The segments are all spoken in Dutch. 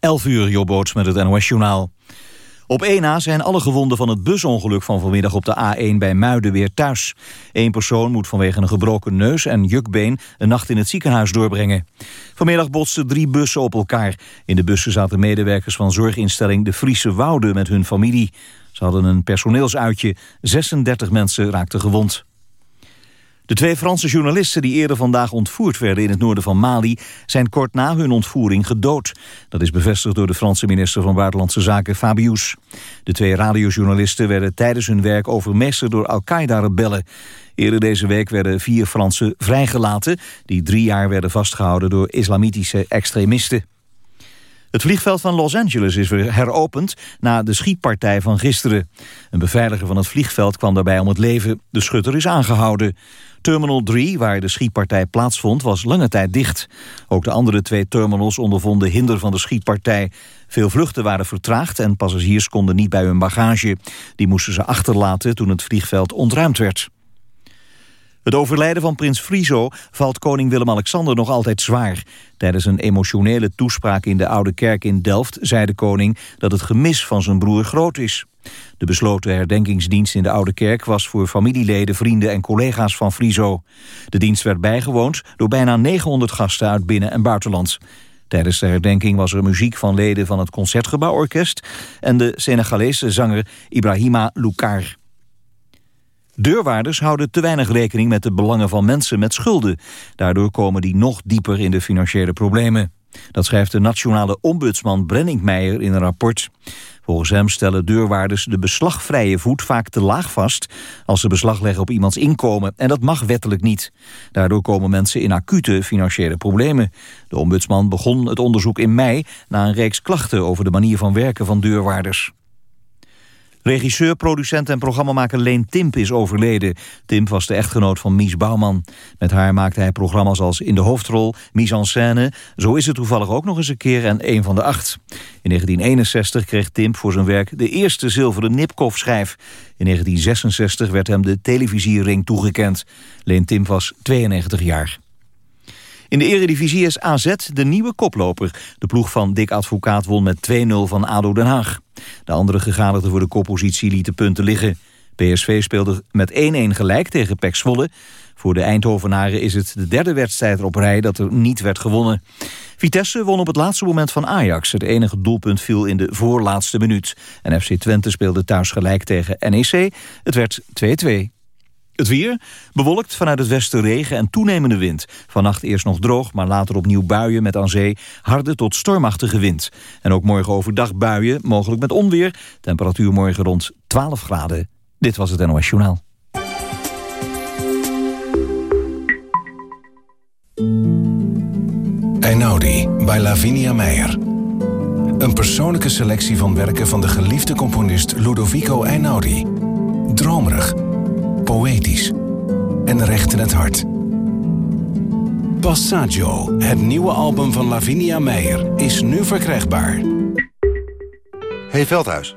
11 uur, Jobboots met het NOS-journaal. Op 1 na zijn alle gewonden van het busongeluk van vanmiddag op de A1 bij Muiden weer thuis. Eén persoon moet vanwege een gebroken neus en jukbeen een nacht in het ziekenhuis doorbrengen. Vanmiddag botsten drie bussen op elkaar. In de bussen zaten medewerkers van zorginstelling De Friese Woude met hun familie. Ze hadden een personeelsuitje. 36 mensen raakten gewond. De twee Franse journalisten die eerder vandaag ontvoerd werden in het noorden van Mali zijn kort na hun ontvoering gedood. Dat is bevestigd door de Franse minister van Buitenlandse Zaken Fabius. De twee radiojournalisten werden tijdens hun werk overmeesterd door Al-Qaeda-rebellen. Eerder deze week werden vier Fransen vrijgelaten die drie jaar werden vastgehouden door islamitische extremisten. Het vliegveld van Los Angeles is weer heropend na de schietpartij van gisteren. Een beveiliger van het vliegveld kwam daarbij om het leven. De schutter is aangehouden. Terminal 3, waar de schietpartij plaatsvond, was lange tijd dicht. Ook de andere twee terminals ondervonden hinder van de schietpartij. Veel vluchten waren vertraagd en passagiers konden niet bij hun bagage. Die moesten ze achterlaten toen het vliegveld ontruimd werd. Het overlijden van prins Friso valt koning Willem-Alexander nog altijd zwaar. Tijdens een emotionele toespraak in de Oude Kerk in Delft zei de koning dat het gemis van zijn broer groot is. De besloten herdenkingsdienst in de Oude Kerk was voor familieleden, vrienden en collega's van Friso. De dienst werd bijgewoond door bijna 900 gasten uit binnen- en buitenland. Tijdens de herdenking was er muziek van leden van het Concertgebouworkest... en de Senegalese zanger Ibrahima Loukar. Deurwaarders houden te weinig rekening met de belangen van mensen met schulden. Daardoor komen die nog dieper in de financiële problemen. Dat schrijft de nationale ombudsman Brenningmeijer in een rapport. Volgens hem stellen deurwaarders de beslagvrije voet vaak te laag vast... als ze beslag leggen op iemands inkomen. En dat mag wettelijk niet. Daardoor komen mensen in acute financiële problemen. De ombudsman begon het onderzoek in mei... na een reeks klachten over de manier van werken van deurwaarders. Regisseur, producent en programmamaker Leen Timp is overleden. Timp was de echtgenoot van Mies Bouwman. Met haar maakte hij programma's als In de Hoofdrol, Mise en Scène... Zo is het toevallig ook nog eens een keer en een van de acht. In 1961 kreeg Timp voor zijn werk de eerste zilveren Nipkoff-schijf. In 1966 werd hem de televisiering toegekend. Leen Timp was 92 jaar. In de eredivisie is AZ de nieuwe koploper. De ploeg van Dick Advocaat won met 2-0 van ADO Den Haag. De andere gegadigden voor de koppositie lieten punten liggen. PSV speelde met 1-1 gelijk tegen PEC Zwolle. Voor de Eindhovenaren is het de derde wedstrijd op rij dat er niet werd gewonnen. Vitesse won op het laatste moment van Ajax. Het enige doelpunt viel in de voorlaatste minuut. En FC Twente speelde thuis gelijk tegen NEC. Het werd 2-2. Het weer, bewolkt vanuit het westen regen en toenemende wind. Vannacht eerst nog droog, maar later opnieuw buien met aan zee harde tot stormachtige wind. En ook morgen overdag buien, mogelijk met onweer. Temperatuur morgen rond 12 graden. Dit was het NOS Journaal. Einaudi bij Lavinia Meijer. Een persoonlijke selectie van werken van de geliefde componist Ludovico Einaudi. Dromerig poëtisch en recht in het hart. Passaggio, het nieuwe album van Lavinia Meijer, is nu verkrijgbaar. Hey Veldhuis,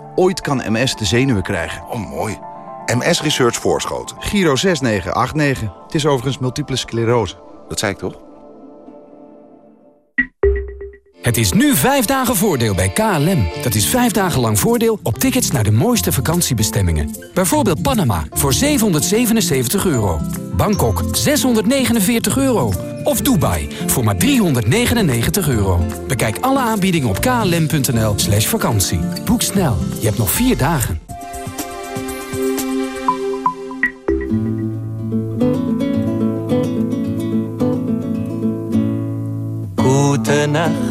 Ooit kan MS de zenuwen krijgen. Oh, mooi. MS Research Voorschoten. Giro 6989. Het is overigens multiple sclerose. Dat zei ik toch? Het is nu vijf dagen voordeel bij KLM. Dat is vijf dagen lang voordeel op tickets naar de mooiste vakantiebestemmingen. Bijvoorbeeld Panama voor 777 euro. Bangkok 649 euro. Of Dubai voor maar 399 euro. Bekijk alle aanbiedingen op klm.nl slash vakantie. Boek snel, je hebt nog vier dagen. Gute Nacht,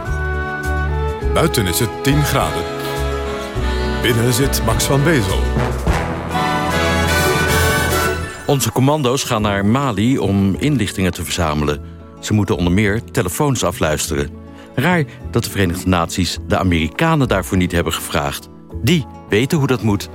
Buiten is het 10 graden. Binnen zit Max van Wezel. Onze commando's gaan naar Mali om inlichtingen te verzamelen. Ze moeten onder meer telefoons afluisteren. Raar dat de Verenigde Naties de Amerikanen daarvoor niet hebben gevraagd. Die weten hoe dat moet.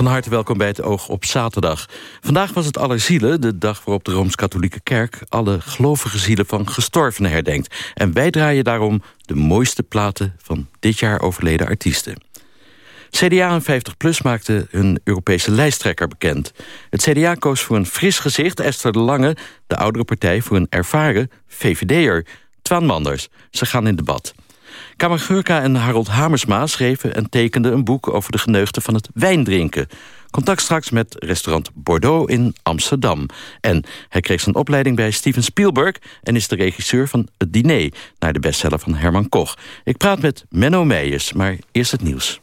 Van harte welkom bij het Oog op zaterdag. Vandaag was het Allerzielen, de dag waarop de Rooms-Katholieke Kerk... alle gelovige zielen van gestorvenen herdenkt. En wij draaien daarom de mooiste platen van dit jaar overleden artiesten. CDA en 50PLUS maakten hun Europese lijsttrekker bekend. Het CDA koos voor een fris gezicht, Esther de Lange... de oudere partij voor een ervaren VVD'er, Twan Manders. Ze gaan in debat. Kammergurka en Harold Hamersma schreven en tekenden een boek... over de geneugten van het wijndrinken. Contact straks met restaurant Bordeaux in Amsterdam. En hij kreeg zijn opleiding bij Steven Spielberg... en is de regisseur van Het Diner... naar de bestseller van Herman Koch. Ik praat met Menno Meijers, maar eerst het nieuws.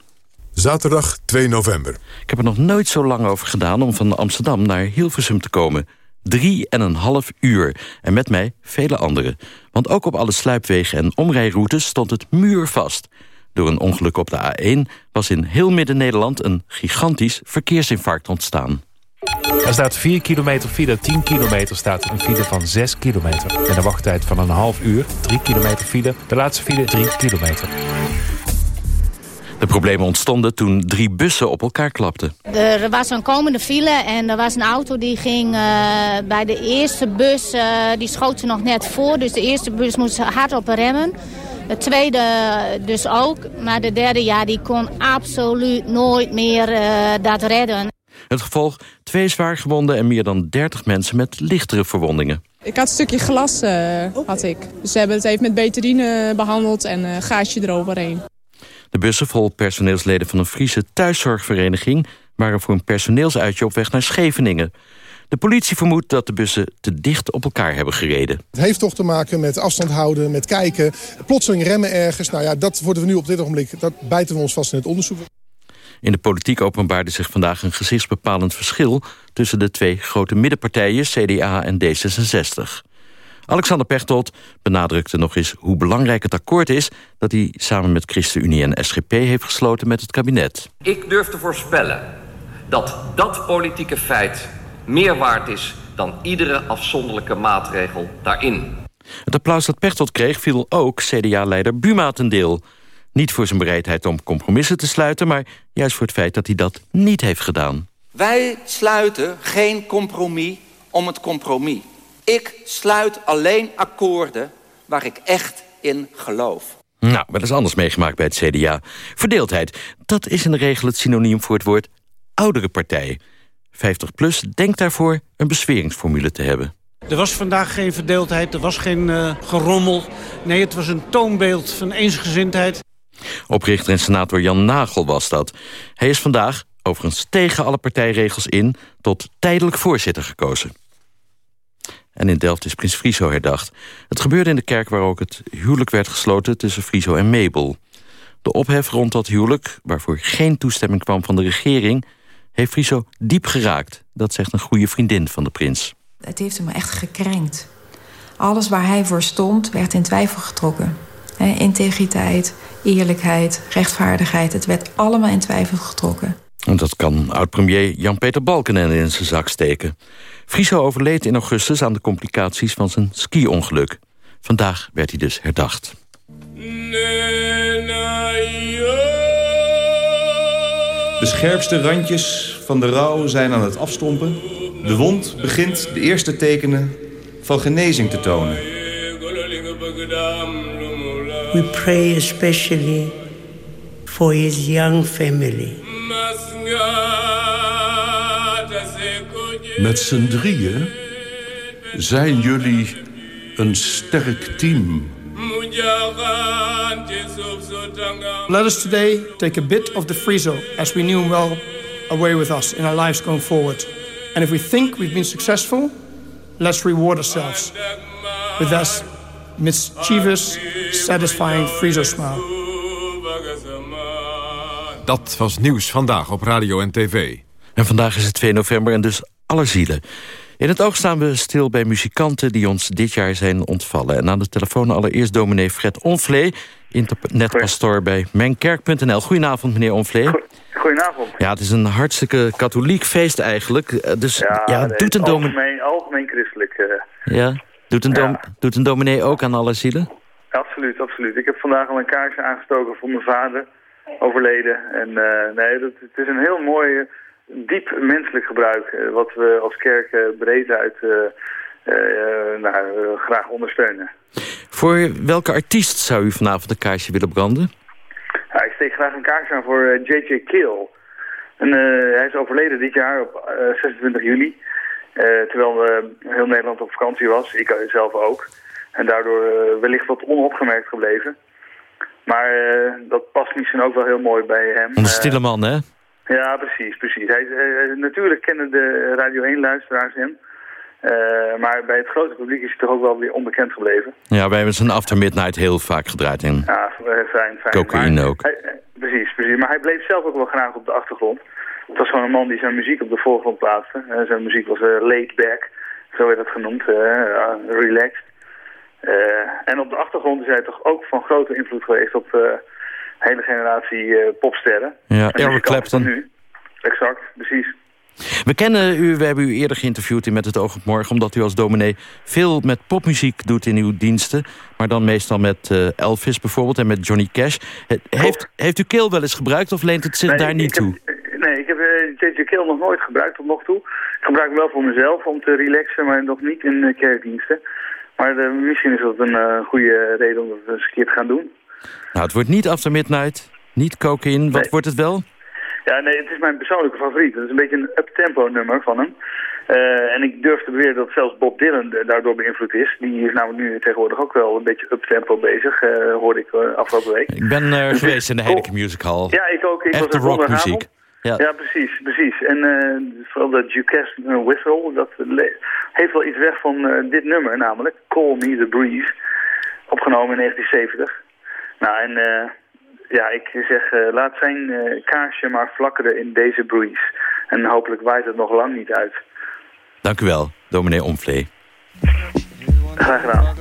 Zaterdag 2 november. Ik heb er nog nooit zo lang over gedaan om van Amsterdam naar Hilversum te komen. Drie en een half uur. En met mij vele anderen. Want ook op alle sluipwegen en omrijroutes stond het muurvast. Door een ongeluk op de A1 was in heel Midden-Nederland... een gigantisch verkeersinfarct ontstaan. Er staat 4 kilometer file, 10 kilometer staat een file van 6 kilometer. Met een wachttijd van een half uur, 3 kilometer file. De laatste file 3 kilometer. De problemen ontstonden toen drie bussen op elkaar klapten. Er was een komende file en er was een auto die ging uh, bij de eerste bus, uh, die schoot ze nog net voor. Dus de eerste bus moest hard op remmen. De tweede dus ook, maar de derde ja, die kon absoluut nooit meer uh, dat redden. Het gevolg, twee zwaargewonden en meer dan 30 mensen met lichtere verwondingen. Ik had een stukje glas, had ik. Dus ze hebben het even met betadine behandeld en een gaasje eroverheen. De bussen vol personeelsleden van een Friese thuiszorgvereniging... waren voor een personeelsuitje op weg naar Scheveningen. De politie vermoedt dat de bussen te dicht op elkaar hebben gereden. Het heeft toch te maken met afstand houden, met kijken. Plotseling remmen ergens. Nou ja, dat worden we nu op dit ogenblik... dat bijten we ons vast in het onderzoek. In de politiek openbaarde zich vandaag een gezichtsbepalend verschil... tussen de twee grote middenpartijen, CDA en D66. Alexander Pechtold benadrukte nog eens hoe belangrijk het akkoord is... dat hij samen met ChristenUnie en SGP heeft gesloten met het kabinet. Ik durf te voorspellen dat dat politieke feit meer waard is... dan iedere afzonderlijke maatregel daarin. Het applaus dat Pechtold kreeg viel ook CDA-leider Buma ten deel. Niet voor zijn bereidheid om compromissen te sluiten... maar juist voor het feit dat hij dat niet heeft gedaan. Wij sluiten geen compromis om het compromis. Ik sluit alleen akkoorden waar ik echt in geloof. Nou, wel eens anders meegemaakt bij het CDA. Verdeeldheid, dat is in de regel het synoniem voor het woord oudere partij. 50PLUS denkt daarvoor een besweringsformule te hebben. Er was vandaag geen verdeeldheid, er was geen uh, gerommel. Nee, het was een toonbeeld van eensgezindheid. Oprichter en senator Jan Nagel was dat. Hij is vandaag, overigens tegen alle partijregels in... tot tijdelijk voorzitter gekozen. En in Delft is Prins Friso herdacht. Het gebeurde in de kerk waar ook het huwelijk werd gesloten tussen Friso en Mabel. De ophef rond dat huwelijk, waarvoor geen toestemming kwam van de regering... heeft Friso diep geraakt. Dat zegt een goede vriendin van de prins. Het heeft hem echt gekrenkt. Alles waar hij voor stond, werd in twijfel getrokken. integriteit, eerlijkheid, rechtvaardigheid... het werd allemaal in twijfel getrokken. En dat kan oud-premier Jan-Peter Balkenende in zijn zak steken. Friso overleed in augustus aan de complicaties van zijn ski-ongeluk. Vandaag werd hij dus herdacht. De scherpste randjes van de rouw zijn aan het afstompen. De wond begint de eerste tekenen van genezing te tonen. We pray especially for his young family. Met z'n drieën zijn jullie een sterk team. Let us today take a bit of the Friso, as we knew him well, away with us in our lives going forward. And if we think we've been successful, let's reward ourselves with this mischievous, satisfying Friso smile. Dat was Nieuws Vandaag op Radio en TV. En vandaag is het 2 november en dus alle zielen. In het oog staan we stil bij muzikanten die ons dit jaar zijn ontvallen. En aan de telefoon allereerst dominee Fred Onvlee... internetpastoor bij mijnkerk.nl. Goedenavond, meneer Onvlee. Goedenavond. Ja, het is een hartstikke katholiek feest eigenlijk. Eh, Dus ja, nee, doet, een dominee, algemeen, algemeen christelijk. eh. ja, doet, een dom- doet een dominee ook aan alle zielen? absoluut, absoluut. Ik heb vandaag al een kaarsje aangestoken voor mijn vader, overleden. En eh, nee, dat, het is een heel mooi, eh, diep menselijk gebruik... eh, wat we als kerk eh, breed uit eh, nou, graag ondersteunen. Voor welke artiest zou u vanavond een kaarsje willen branden? Ja, ik steek graag een kaarsje aan voor J.J. Kill. En, hij is overleden dit jaar op eh, 26 juli. terwijl heel Nederland op vakantie was. Ik zelf ook. En daardoor wellicht wat onopgemerkt gebleven. Maar dat past misschien ook wel heel mooi bij hem. Een stille man, hè? Ja, precies, precies. Hij, eh, natuurlijk kennen de Radio 1-luisteraars hem. Eh, maar bij het grote publiek is hij toch ook wel weer onbekend gebleven. Ja, wij hebben zijn After Midnight heel vaak gedraaid in. Ja, eh, fijn, fijn. Cocaïne ook. hij- eh, precies, precies. Maar hij bleef zelf ook wel graag op de achtergrond. Het was gewoon een man die zijn muziek op de voorgrond plaatste. Eh, zijn muziek was eh, laid back, zo werd dat genoemd, eh, relaxed. Eh, en op de achtergrond is hij toch ook van grote invloed geweest op eh, hele generatie eh, popsterren. Ja, Eric Clapton. Nu. Exact, precies. We kennen u, we hebben u eerder geïnterviewd in Met het Oog op Morgen... omdat u als dominee veel met popmuziek doet in uw diensten... maar dan meestal met eh, Elvis bijvoorbeeld en met Johnny Cash. He- heeft, heeft u keel wel eens gebruikt of leent het zich Nee, daar niet heb- toe? Nee, ik heb J.J. Kill nog nooit gebruikt tot nog toe. Ik gebruik hem wel voor mezelf om te relaxen, maar nog niet in eh, kerkdiensten. Maar misschien is dat een goede reden om dat eens een keer te gaan doen. Nou, het wordt niet After Midnight, niet cocaïne. Wat wordt het wel? Ja, nee, het is mijn persoonlijke favoriet. Het is een beetje een up-tempo nummer van hem. Eh, en ik durf te beweren dat zelfs Bob Dylan daardoor beïnvloed is. Die is namelijk nu tegenwoordig ook wel een beetje up-tempo bezig, eh, hoorde ik eh, afgelopen week. Ik ben er geweest in de Heineken Music Hall. Ja, ik ook. Ik was er rockmuziek. Ja. Ja, precies, precies. En vooral dat uh, Whistle, dat heeft wel iets weg van dit nummer, namelijk Call Me The Breeze, opgenomen in 1970. Nou, en eh, ja, ik zeg, eh, laat zijn eh, kaarsje maar flakkeren in deze breeze. En hopelijk waait het nog lang niet uit. Dank u wel, dominee Omvlee. Graag gedaan.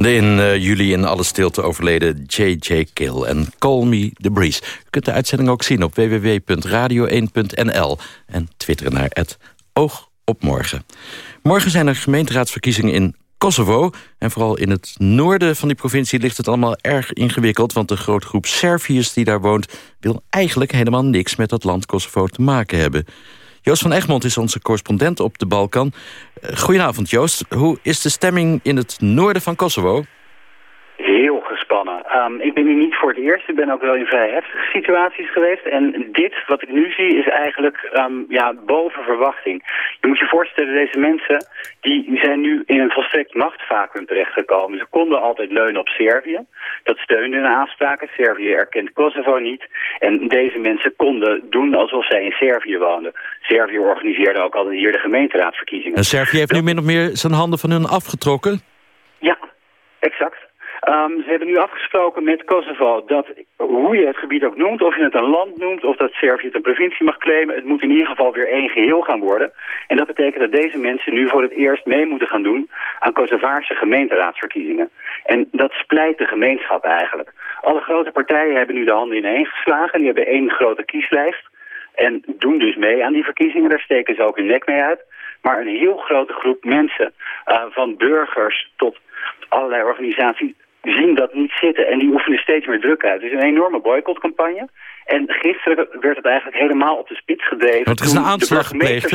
De in eh, juli in alle stilte overleden J.J. Kill en Call Me The Breeze. U kunt de uitzending ook zien op www.radio1.nl en twitteren naar het Oog op Morgen. Morgen zijn er gemeenteraadsverkiezingen in Kosovo. En vooral in het noorden van die provincie ligt het allemaal erg ingewikkeld... want de grote groep Serviërs die daar woont... wil eigenlijk helemaal niks met dat land Kosovo te maken hebben. Joost van Egmond is onze correspondent op de Balkan. Eh, goedenavond Joost. Hoe is de stemming in het noorden van Kosovo? Heel. Um, ik ben hier niet voor het eerst. Ik ben ook wel in vrij heftige situaties geweest. En dit, wat ik nu zie, is eigenlijk um, ja, boven verwachting. Je moet je voorstellen, deze mensen die zijn nu in een volstrekt machtsvacuum terechtgekomen. Ze konden altijd leunen op Servië. Dat steunde hun afspraken. Servië erkent Kosovo niet. En deze mensen konden doen alsof zij in Servië woonden. Servië organiseerde ook altijd hier de gemeenteraadsverkiezingen. En Servië heeft nu min of meer zijn handen van hun afgetrokken? Ja, exact. Um, ze hebben nu afgesproken met Kosovo dat hoe je het gebied ook noemt, of je het een land noemt, of dat Servië het een provincie mag claimen, het moet in ieder geval weer één geheel gaan worden. En dat betekent dat deze mensen nu voor het eerst mee moeten gaan doen aan Kosovaarse gemeenteraadsverkiezingen. En dat splijt de gemeenschap eigenlijk. Alle grote partijen hebben nu de handen ineen geslagen, die hebben één grote kieslijst. En doen dus mee aan die verkiezingen, daar steken ze ook hun nek mee uit. Maar een heel grote groep mensen, uh, van burgers tot allerlei organisaties, zien dat niet zitten. En die oefenen steeds meer druk uit. Het is een enorme boycottcampagne. En gisteren werd het eigenlijk helemaal op de spits gedreven. Want er is een aanslag gepleegd.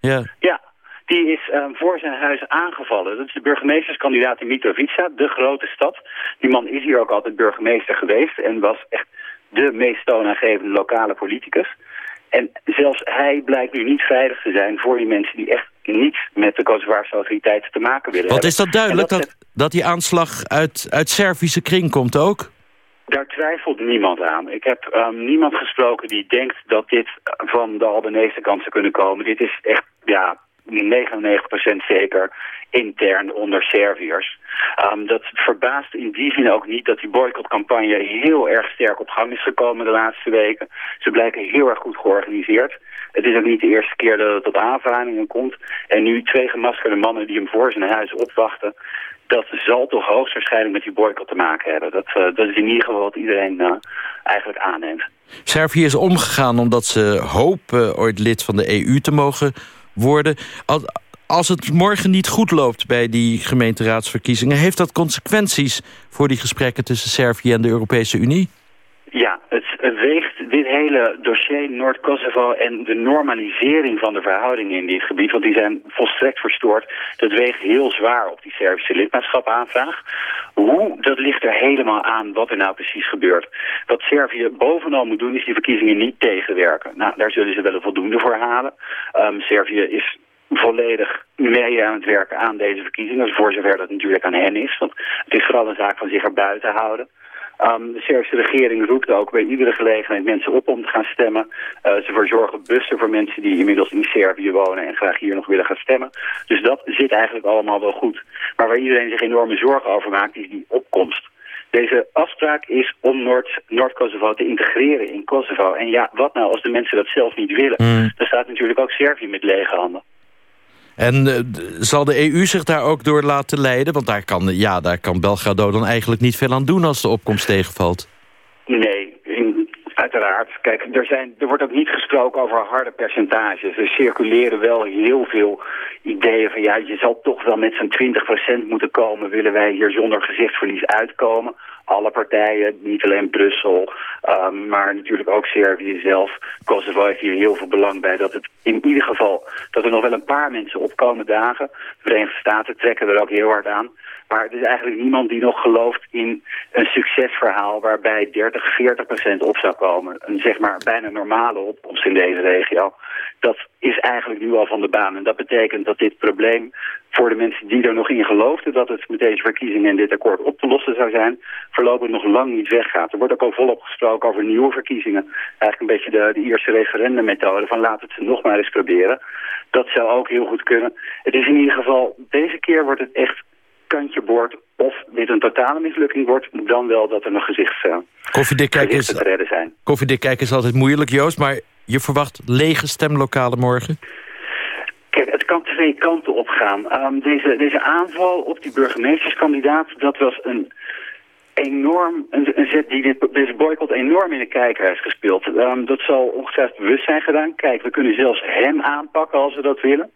Ja. Ja, die is um, voor zijn huis aangevallen. Dat is de burgemeesterskandidaat in Mitrovica, de grote stad. Die man is hier ook altijd burgemeester geweest en was echt de meest toonaangevende lokale politicus. En zelfs hij blijkt nu niet veilig te zijn voor die mensen die echt niets met de Kosovaarse autoriteiten te maken willen Wat is dat duidelijk, dat, dat, die aanslag uit, uit Servische kring komt ook? Daar twijfelt niemand aan. Ik heb um, niemand gesproken die denkt dat dit van de Albanese kant zou kunnen komen. Dit is echt, ja, 99% zeker intern onder Serviërs. Um, dat verbaast in die zin ook niet dat die boycottcampagne heel erg sterk op gang is gekomen de laatste weken. Ze blijken heel erg goed georganiseerd. Het is ook niet de eerste keer dat het tot aanvaringen komt. En nu twee gemaskerde mannen die hem voor zijn huis opwachten... dat zal toch hoogstwaarschijnlijk met die boycott te maken hebben. Dat, uh, dat is in ieder geval wat iedereen uh, eigenlijk aanneemt. Servië is omgegaan omdat ze hopen ooit lid van de EU te mogen worden. Als het morgen niet goed loopt bij die gemeenteraadsverkiezingen... heeft dat consequenties voor die gesprekken tussen Servië en de Europese Unie? Ja, het, weegt dit hele dossier Noord-Kosovo en de normalisering van de verhoudingen in dit gebied, want die zijn volstrekt verstoord, dat weegt heel zwaar op die Servische lidmaatschapaanvraag. Hoe, dat ligt er helemaal aan wat er nou precies gebeurt. Wat Servië bovenal moet doen is die verkiezingen niet tegenwerken. Nou, daar zullen ze wel een voldoende voor halen. Um, Servië is volledig mee aan het werken aan deze verkiezingen, voor zover dat natuurlijk aan hen is, want het is vooral een zaak van zich er buiten houden. Um, de Servische regering roept ook bij iedere gelegenheid mensen op om te gaan stemmen. Uh, ze verzorgen bussen voor mensen die inmiddels in Servië wonen en graag hier nog willen gaan stemmen. Dus dat zit eigenlijk allemaal wel goed. Maar waar iedereen zich enorme zorgen over maakt, is die opkomst. Deze afspraak is om Noord-Kosovo Noord te integreren in Kosovo. En ja, wat nou als de mensen dat zelf niet willen? Mm. Dan staat natuurlijk ook Servië met lege handen. En uh, zal de EU zich daar ook door laten leiden? Want daar kan, ja, daar kan Belgrado dan eigenlijk niet veel aan doen als de opkomst tegenvalt. Nee, Kijk, er, zijn, er wordt ook niet gesproken over harde percentages. Er circuleren wel heel veel ideeën van... ja, je zal toch wel met zo'n 20% moeten komen... willen wij hier zonder gezichtsverlies uitkomen alle partijen, niet alleen Brussel, um, maar natuurlijk ook Servië zelf. Kosovo heeft hier heel veel belang bij dat het in ieder geval, dat er nog wel een paar mensen opkomen dagen. De Verenigde Staten trekken er ook heel hard aan. Maar er is eigenlijk niemand die nog gelooft in een succesverhaal waarbij 30, 40 procent op zou komen. Een zeg maar bijna normale opkomst in deze regio. Dat is eigenlijk nu al van de baan. En dat betekent dat dit probleem voor de mensen die er nog in geloofden dat het met deze verkiezingen en dit akkoord op te lossen zou zijn, voorlopig nog lang niet weggaat. Er wordt ook al volop gesproken over nieuwe verkiezingen. Eigenlijk een beetje de, de eerste referendummethode van laten het nog maar eens proberen. Dat zou ook heel goed kunnen. Het is in ieder geval, deze keer wordt het echt kantje boord. Of dit een totale mislukking wordt, dan wel dat er nog gezichts, uh, Koffiedik is, te redden zijn. Koffiedik kijken is altijd moeilijk, Joost, maar je verwacht lege stemlokalen morgen? Kijk, het kan twee kanten op gaan. Ehm, deze, deze aanval op die burgemeesterskandidaat, dat was een enorm, een, zet die dit, deze boycott enorm in de kijker heeft gespeeld. Ehm, dat zal ongetwijfeld bewust zijn gedaan. Kijk, we kunnen zelfs hem aanpakken als we dat willen.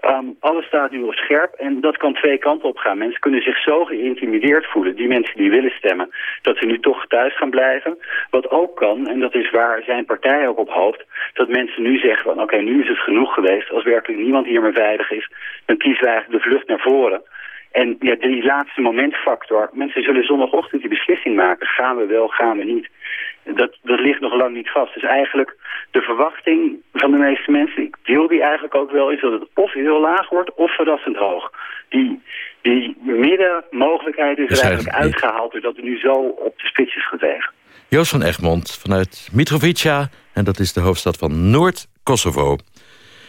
Ehm, alles staat nu op scherp en dat kan twee kanten op gaan. Mensen kunnen zich zo geïntimideerd voelen, die mensen die willen stemmen, dat ze nu toch thuis gaan blijven. Wat ook kan, en dat is waar zijn partij ook op hoopt, dat mensen nu zeggen van oké, nu is het genoeg geweest. Als werkelijk niemand hier meer veilig is, dan kiezen we eigenlijk de vlucht naar voren. En ja, die laatste momentfactor, mensen zullen zondagochtend die beslissing maken. Gaan we wel, gaan we niet. Dat, dat ligt nog lang niet vast. Dus eigenlijk de verwachting van de meeste mensen, ik deel die eigenlijk ook wel, is dat het of heel laag wordt of verrassend hoog. Die, die middenmogelijkheid is er eigenlijk uitgehaald doordat het nu zo op de spits is gedreven. Joost van Egmond vanuit Mitrovica, en dat is de hoofdstad van Noord-Kosovo.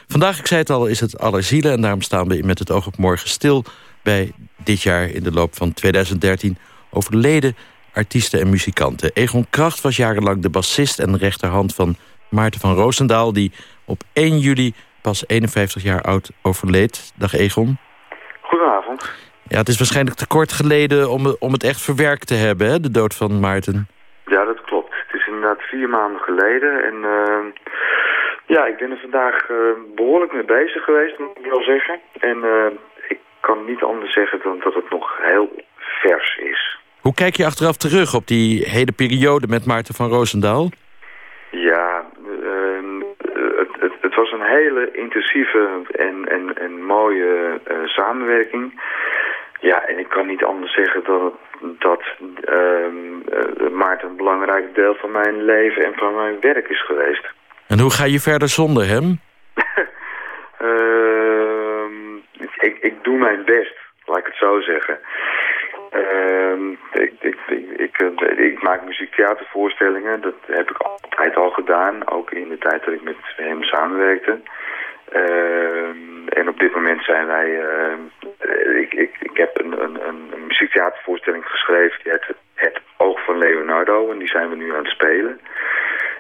Vandaag, ik zei het al, is het Allerzielen en daarom staan we met het oog op morgen stil bij dit jaar in de loop van 2013 overleden artiesten en muzikanten. Egon Kracht was jarenlang de bassist en rechterhand van Maarten van Roosendaal... die op 1 juli pas 51 jaar oud overleed. Dag Egon. Goedenavond. Ja, het is waarschijnlijk te kort geleden om, om het echt verwerkt te hebben, hè, de dood van Maarten. Ja, dat klopt. Het is inderdaad vier maanden geleden. En uh, ja, ik ben er vandaag uh, behoorlijk mee bezig geweest, moet ik wel zeggen. En uh, ik kan niet anders zeggen dan dat het nog heel vers is. Hoe kijk je achteraf terug op die hele periode met Maarten van Roosendaal? Ja, uh, het, het, het, was een hele intensieve en, en, en mooie uh, samenwerking. Ja, en ik kan niet anders zeggen dan dat uh, Maarten een belangrijk deel van mijn leven en van mijn werk is geweest. En hoe ga je verder zonder hem? Ehm, doe mijn best, laat ik het zo zeggen. Uh, ik, ik, ik, ik, maak muziektheatervoorstellingen. Dat heb ik altijd al gedaan. Ook in de tijd dat ik met hem samenwerkte. Uh, en op dit moment zijn wij... Uh, ik, heb een, een, een muziektheatervoorstelling geschreven. Die Het Oog van Leonardo. En die zijn we nu aan het spelen.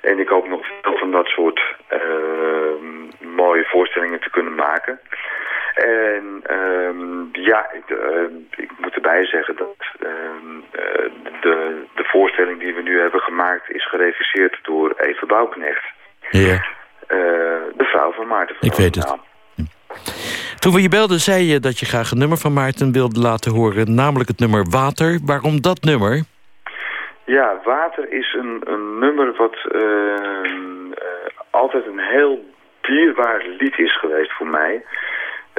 En ik hoop nog veel van dat soort mooie voorstellingen te kunnen maken. En um, ja, ik, uh, ik, moet erbij zeggen dat uh, de, de voorstelling die we nu hebben gemaakt is geregisseerd door Eva Bouwknecht. Ja. Uh, de vrouw van Maarten van Ik weet het. Toen we je belden zei je dat je graag een nummer van Maarten wilde laten horen, namelijk het nummer Water. Waarom dat nummer? Ja, Water is een, een nummer wat ehm, altijd een heel dierbaar lied is geweest voor mij.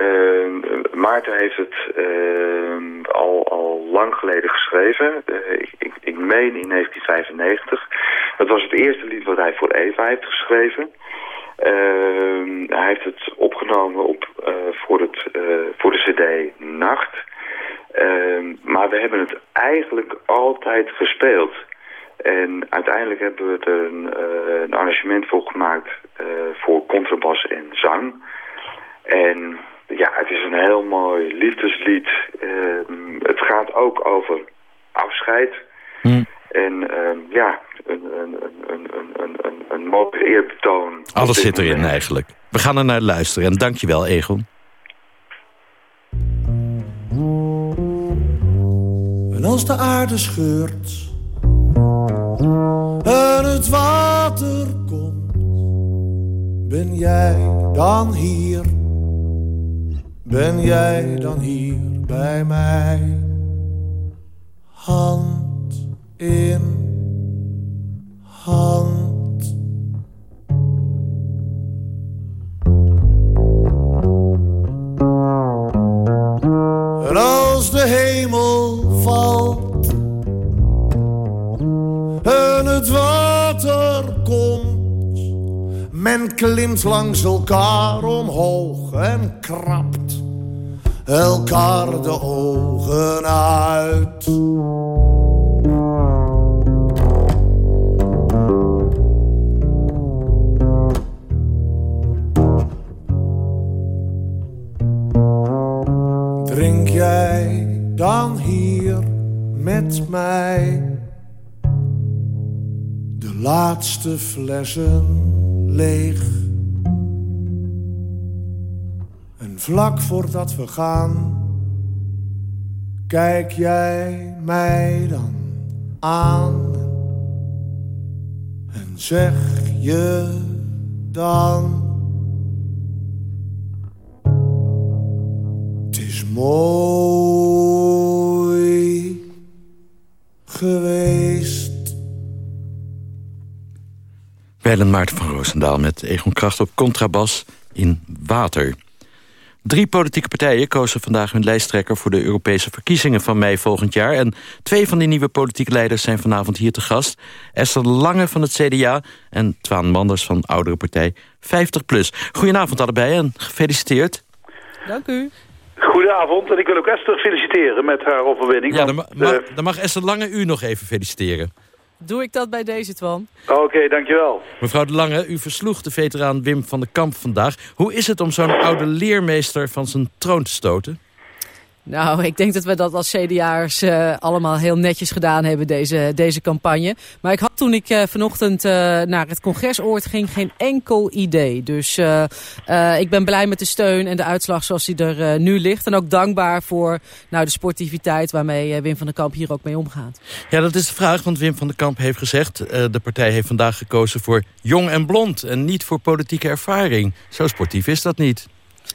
Uh, Maarten heeft het uh, al, al lang geleden geschreven. Uh, ik, ik, ik, meen in 1995. Dat was het eerste lied wat hij voor Eva heeft geschreven. Ehm, hij heeft het opgenomen op, voor, het, voor de cd Nacht. Ehm, maar we hebben het eigenlijk altijd gespeeld. En uiteindelijk hebben we er een, een arrangement voor gemaakt voor contrabas en zang. En ja, het is een heel mooi liefdeslied. Uh, het gaat ook over afscheid. Hm. En uh, ja, een, een, een, een, een, een, een mooi eerbetoon. Alles zit erin moment. eigenlijk. We gaan er naar luisteren en dankjewel Egon. En als de aarde scheurt en het water komt, ben jij dan hier? Ben jij dan hier bij mij? Hand in hand. Als de hemel valt en het water komt, men klimt langs elkaar omhoog en krabt elkaar de ogen uit. Drink jij dan hier met mij de laatste flessen leeg? Vlak voordat we gaan, kijk jij mij dan aan. En zeg je dan... Het is mooi geweest. Wijlen Maarten van Roosendaal met Egon Kracht op contrabas in Water. Drie politieke partijen kozen vandaag hun lijsttrekker... voor de Europese verkiezingen van mei volgend jaar. En twee van die nieuwe politieke leiders zijn vanavond hier te gast. Esther Lange van het CDA en Twaan Manders van oudere partij 50PLUS. Goedenavond allebei en gefeliciteerd. Dank u. Goedenavond en ik wil ook Esther feliciteren met haar overwinning. Ja, dan, ma- eh, dan mag Esther Lange u nog even feliciteren. Doe ik dat bij deze, Twan? Oké, dankjewel. Mevrouw De Lange, u versloeg de veteraan Wim van den Kamp vandaag. Hoe is het om zo'n oude leermeester van zijn troon te stoten? Nou, ik denk dat we dat als CDA'ers eh, allemaal heel netjes gedaan hebben, deze, deze campagne. Maar ik had toen ik eh, vanochtend eh, naar het congresoord ging geen enkel idee. Dus ik ben blij met de steun en de uitslag zoals die er nu ligt. En ook dankbaar voor nou, de sportiviteit waarmee Wim van den Kamp hier ook mee omgaat. Ja, dat is de vraag, want Wim van den Kamp heeft gezegd... de partij heeft vandaag gekozen voor jong en blond... en niet voor politieke ervaring. Zo sportief is dat niet.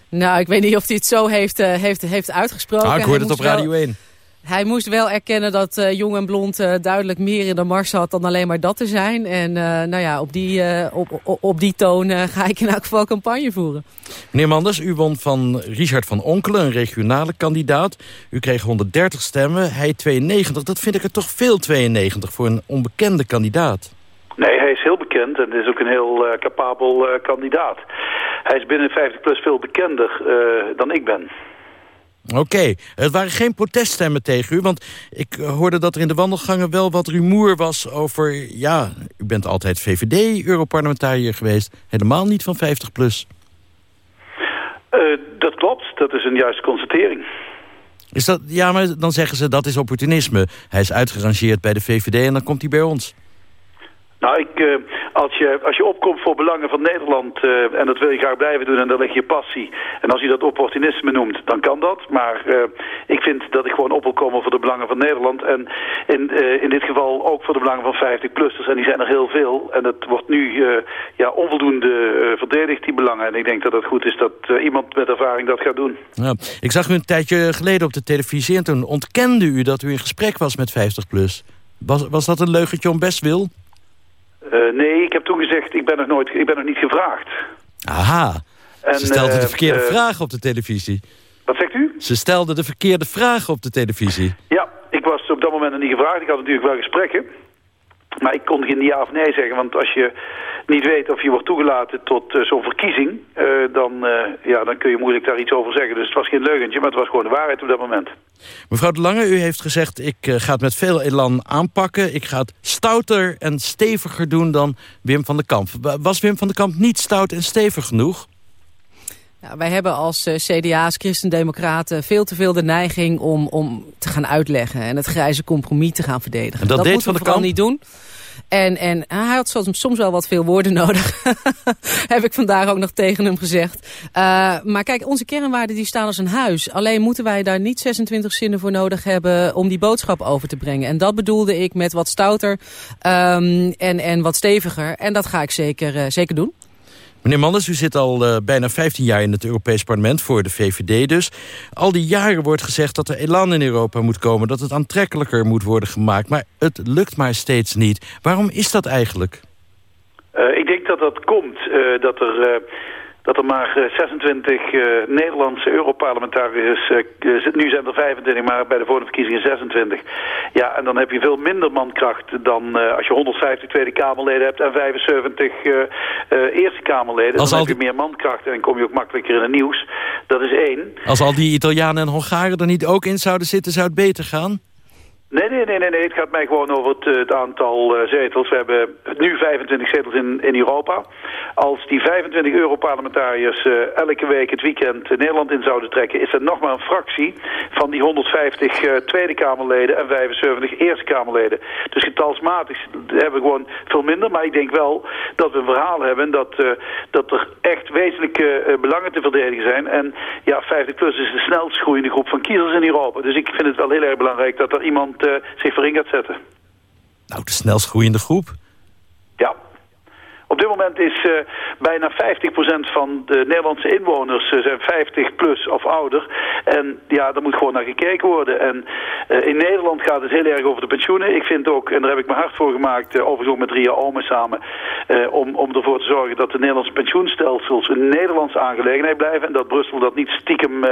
Nou, ik weet niet of hij het zo heeft, eh, heeft, heeft uitgesproken. Nou, ik hoorde Hij het op moest wel- Radio 1. Hij moest wel erkennen dat eh, Jong en Blond eh, duidelijk meer in de mars had dan alleen maar dat te zijn. En eh, nou ja, op die, eh, op, op, op die toon ga ik in elk geval campagne voeren. Meneer Manders, u won van Richard van Onkelen, een regionale kandidaat. U kreeg 130 stemmen, hij 92. Dat vind ik er toch veel 92 voor een onbekende kandidaat. Nee, hij is heel bekend en is ook een heel eh, capabel eh, kandidaat. Hij is binnen 50 plus veel bekender eh, dan ik ben. Oké, het waren geen proteststemmen tegen u, want ik hoorde dat er in de wandelgangen wel wat rumoer was over... ja, u bent altijd VVD-europarlementariër geweest, helemaal niet van 50 plus. Eh, dat klopt, dat is een juiste constatering. Is dat, ja, maar dan zeggen ze dat is opportunisme. Hij is uitgerangeerd bij de VVD en dan komt hij bij ons. Nou, ik, als, je, als je opkomt voor belangen van Nederland, eh, en dat wil je graag blijven doen, en daar ligt je passie. En als je dat opportunisme noemt, dan kan dat. Maar eh, ik vind dat ik gewoon op wil komen voor de belangen van Nederland. En in, eh, in dit geval ook voor de belangen van 50-plussers. En die zijn er heel veel. En het wordt nu ja, onvoldoende verdedigd, die belangen. En ik denk dat het goed is dat iemand met ervaring dat gaat doen. Ja, ik zag u een tijdje geleden op de televisie en toen ontkende u dat u in gesprek was met 50 plus. Was, was dat een leugentje om best wil? Eh, nee, ik heb toen gezegd, ik ben nog, nooit, ik ben nog niet gevraagd. Aha, En, ze stelde de eh, verkeerde eh, vraag op de televisie. Wat zegt u? Ze stelde de verkeerde vraag op de televisie. Ja, ik was op dat moment nog niet gevraagd. Ik had natuurlijk wel gesprekken. Maar ik kon geen ja of nee zeggen. Want als je niet weet of je wordt toegelaten tot eh, zo'n verkiezing... eh, dan, eh, ja, dan kun je moeilijk daar iets over zeggen. Dus het was geen leugentje, maar het was gewoon de waarheid op dat moment. Mevrouw De Lange, u heeft gezegd... ik ga het met veel elan aanpakken. Ik ga het stouter en steviger doen dan Wim van den Kamp. Wa- Was Wim van den Kamp niet stout en stevig genoeg? Ja, wij hebben als eh, CDA's, Christendemocraten, veel te veel de neiging om, om te gaan uitleggen. En het grijze compromis te gaan verdedigen. En dat deed moeten Van vooral Kamp? niet doen. En, en hij had soms, soms wel wat veel woorden nodig. Heb ik vandaag ook nog tegen hem gezegd. Uh, maar kijk, onze kernwaarden die staan als een huis. Alleen moeten wij daar niet 26 zinnen voor nodig hebben om die boodschap over te brengen. En dat bedoelde ik met wat stouter um, en, en wat steviger. En dat ga ik zeker, uh, zeker doen. Meneer Manders, u zit al uh, bijna 15 jaar in het Europees Parlement, voor de VVD dus. Al die jaren wordt gezegd dat er elan in Europa moet komen... dat het aantrekkelijker moet worden gemaakt. Maar het lukt maar steeds niet. Waarom is dat eigenlijk? Uh, ik denk dat dat komt, uh, dat er... dat er maar 26 uh, Nederlandse Europarlementariërs, uh, nu zijn er 25, maar bij de volgende verkiezingen 26. Ja, en dan heb je veel minder mankracht dan uh, als je 150 Tweede Kamerleden hebt en 75 Eerste Kamerleden. Als dan al heb je meer mankracht en kom je ook makkelijker in het nieuws. Dat is één. Als al die Italianen en Hongaren er niet ook in zouden zitten, zou het beter gaan? Nee, nee, nee, nee, nee. Het gaat mij gewoon over het, eh, het aantal uh, zetels. We hebben nu 25 zetels in, in Europa. Als die 25 Europarlementariërs uh, elke week het weekend Nederland in zouden trekken... is dat nog maar een fractie van die 150 Tweede Kamerleden en 75 Eerste Kamerleden. Dus getalsmatig hebben we gewoon veel minder. Maar ik denk wel dat we een verhaal hebben... dat, dat er echt wezenlijke belangen te verdedigen zijn. En ja, 50PLUS is de snelst groeiende groep van kiezers in Europa. Dus ik vind het wel heel erg belangrijk dat er iemand zich voorin zetten. Nou, de snelst groeiende groep. Op dit moment is uh, bijna 50% van de Nederlandse inwoners uh, zijn 50 plus of ouder. En ja, daar moet gewoon naar gekeken worden. En uh, in Nederland gaat het heel erg over de pensioenen. Ik vind ook, en daar heb ik me hard voor gemaakt, overigens ook met Ria Ome samen, om, om ervoor te zorgen dat de Nederlandse pensioenstelsels een Nederlandse aangelegenheid blijven. En dat Brussel dat niet stiekem,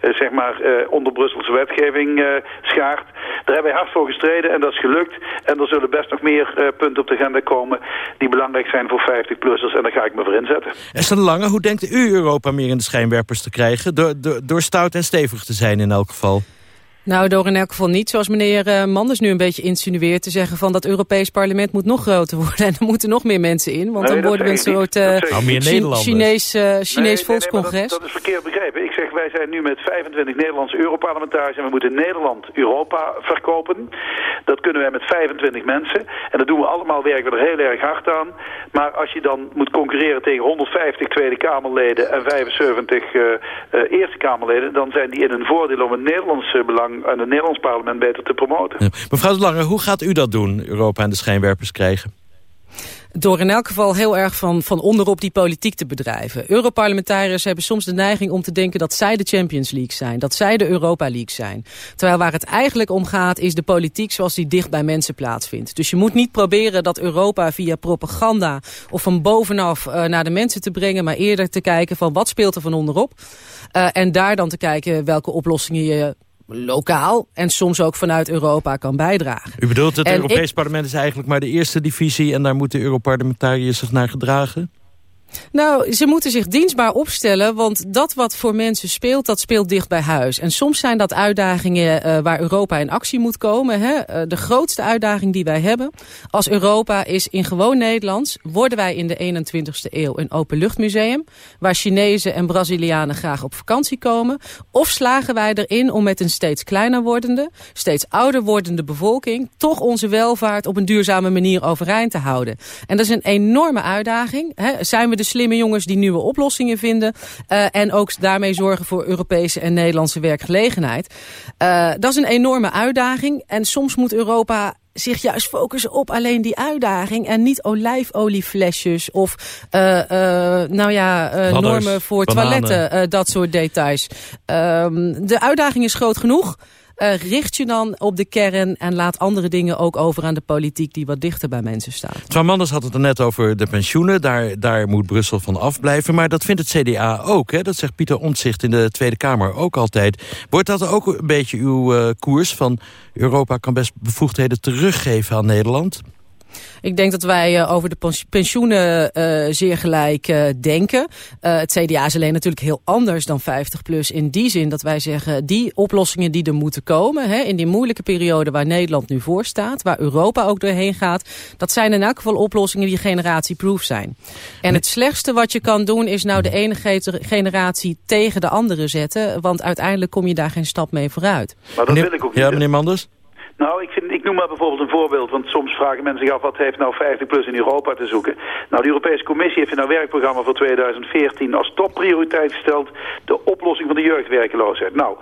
zeg maar, onder Brusselse wetgeving schaart. Daar hebben wij hard voor gestreden en dat is gelukt. En er zullen best nog meer punten op de agenda komen die belangrijk zijn voor 50-plussers en daar ga ik me voor inzetten. Esther Lange, hoe denkt u Europa meer in de schijnwerpers te krijgen? Door, door, door stout en stevig te zijn in elk geval. Nou, door in elk geval niet, zoals meneer uh, Manders nu een beetje insinueert... te zeggen van dat Europees parlement moet nog groter worden... en er moeten nog meer mensen in, want dan worden we een soort uh, nou, meer Chinees, uh, Chinees nee, volkscongres. Nee, dat, dat, is verkeerd begrepen. Wij zijn nu met 25 Nederlandse Europarlementariërs... en we moeten Nederland Europa verkopen. Dat kunnen wij met 25 mensen. En dat doen we allemaal, werken we er heel erg hard aan. Maar als je dan moet concurreren tegen 150 Tweede Kamerleden... en 75 Eerste Kamerleden... dan zijn die in een voordeel om het Nederlandse belang aan het Nederlands parlement beter te promoten. Mevrouw de Lange, hoe gaat u dat doen, Europa en de schijnwerpers krijgen? Door in elk geval heel erg van, van onderop die politiek te bedrijven. Europarlementariërs hebben soms de neiging om te denken dat zij de Champions League zijn. Dat zij de Europa League zijn. Terwijl waar het eigenlijk om gaat is de politiek zoals die dicht bij mensen plaatsvindt. Dus je moet niet proberen dat Europa via propaganda of van bovenaf uh, naar de mensen te brengen. Maar eerder te kijken van wat speelt er van onderop. Uh, en daar dan te kijken welke oplossingen je lokaal en soms ook vanuit Europa kan bijdragen. U bedoelt het Europees parlement is eigenlijk maar de eerste divisie... en daar moeten Europarlementariërs zich naar gedragen? Nou, ze moeten zich dienstbaar opstellen, want dat wat voor mensen speelt, dat speelt dicht bij huis. En soms zijn dat uitdagingen uh, waar Europa in actie moet komen. Hè? Uh, de grootste uitdaging die wij hebben als Europa is in gewoon Nederlands... worden wij in de 21ste eeuw een openluchtmuseum... waar Chinezen en Brazilianen graag op vakantie komen? Of slagen wij erin om met een steeds kleiner wordende, steeds ouder wordende bevolking... toch onze welvaart op een duurzame manier overeind te houden? En dat is een enorme uitdaging. Hè? Zijn we de slimme jongens die nieuwe oplossingen vinden. Uh, en ook daarmee zorgen voor Europese en Nederlandse werkgelegenheid. Uh, dat is een enorme uitdaging. En soms moet Europa zich juist focussen op alleen die uitdaging... en niet olijfolieflesjes of uh, uh, nou ja, uh, normen voor bananen. toiletten, dat soort details. Um, de uitdaging is groot genoeg... Uh, richt je dan op de kern en laat andere dingen ook over aan de politiek die wat dichter bij mensen staan. Twan Manders had het er net over de pensioenen. Daar, daar moet Brussel van afblijven. Maar dat vindt het CDA ook. Hè? Dat zegt Pieter Omtzigt in de Tweede Kamer ook altijd. Wordt dat ook een beetje uw uh, koers van Europa kan best bevoegdheden teruggeven aan Nederland? Ik denk dat wij uh, over de pensioenen uh, zeer gelijk uh, denken. het CDA is alleen natuurlijk heel anders dan 50PLUS. In die zin dat wij zeggen, die oplossingen die er moeten komen... Hè, in die moeilijke periode waar Nederland nu voor staat... waar Europa ook doorheen gaat... dat zijn in elk geval oplossingen die generatieproof zijn. En het slechtste wat je kan doen is nou de ene generatie tegen de andere zetten. Want uiteindelijk kom je daar geen stap mee vooruit. Maar dat wil ik ook niet. Ja, meneer Manders? Nou, ik, vind, ik noem maar bijvoorbeeld een voorbeeld, want soms vragen mensen zich af wat heeft nou 50 plus in Europa te zoeken. Nou, de Europese Commissie heeft in haar werkprogramma voor 2014 als topprioriteit gesteld de oplossing van de jeugdwerkeloosheid. Nou,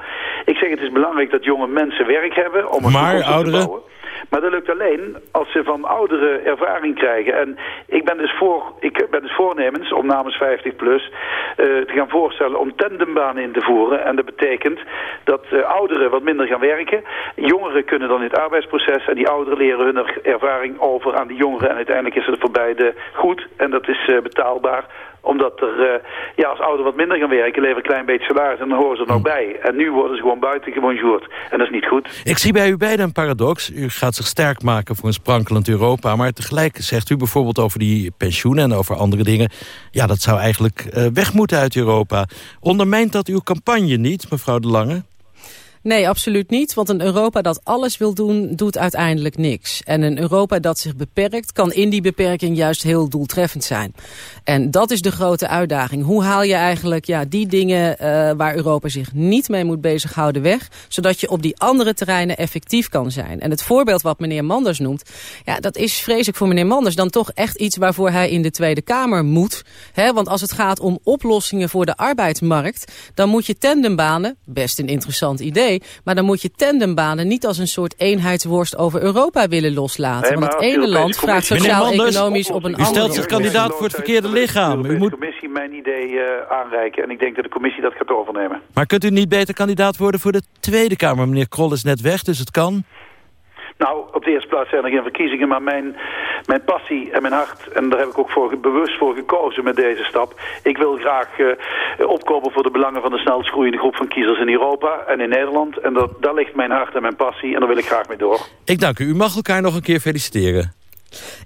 ik zeg het is belangrijk dat jonge mensen werk hebben om een maar, ouderen... te bouwen. Maar dat lukt alleen als ze van ouderen ervaring krijgen. En ik ben dus, voor, ik ben dus voornemens om namens 50 plus uh, te gaan voorstellen om tandembanen in te voeren. En dat betekent dat uh, ouderen wat minder gaan werken. Jongeren kunnen dan in het arbeidsproces en die ouderen leren hun ervaring over aan die jongeren. En uiteindelijk is het voor beide goed en dat is uh, betaalbaar omdat er, uh, ja, als ouderen wat minder gaan werken, leveren een klein beetje salaris en dan horen ze er nog hm. bij. En nu worden ze gewoon buiten gebonjourd. En dat is niet goed. Ik zie bij u beiden een paradox. U gaat zich sterk maken voor een sprankelend Europa. Maar tegelijk zegt u bijvoorbeeld over die pensioenen en over andere dingen. Ja, dat zou eigenlijk uh, weg moeten uit Europa. Ondermijnt dat uw campagne niet, mevrouw De Lange? Nee, absoluut niet. Want een Europa dat alles wil doen, doet uiteindelijk niks. En een Europa dat zich beperkt, kan in die beperking juist heel doeltreffend zijn. En dat is de grote uitdaging. Hoe haal je eigenlijk ja, die dingen uh, waar Europa zich niet mee moet bezighouden weg... zodat je op die andere terreinen effectief kan zijn. En het voorbeeld wat meneer Manders noemt... ja, dat is vreselijk voor meneer Manders dan toch echt iets waarvoor hij in de Tweede Kamer moet. Hè? Want als het gaat om oplossingen voor de arbeidsmarkt... dan moet je tandembanen, best een interessant idee... maar dan moet je tandembanen niet als een soort eenheidsworst over Europa willen loslaten. Nee, Want het ene land vraagt sociaal-economisch op een ander... U stelt zich kandidaat voor het verkeerde lichaam. U moet de commissie mijn idee uh, aanreiken en ik denk dat de commissie dat gaat overnemen. Maar kunt u niet beter kandidaat worden voor de Tweede Kamer? Meneer Krol is net weg, dus het kan. Nou, op de eerste plaats zijn er geen verkiezingen, maar mijn, mijn passie en mijn hart... en daar heb ik ook voor, bewust voor gekozen met deze stap. Ik wil graag uh, opkomen voor de belangen van de snelst groeiende groep van kiezers in Europa en in Nederland. En dat, daar ligt mijn hart en mijn passie en daar wil ik graag mee door. Ik dank u. U mag elkaar nog een keer feliciteren.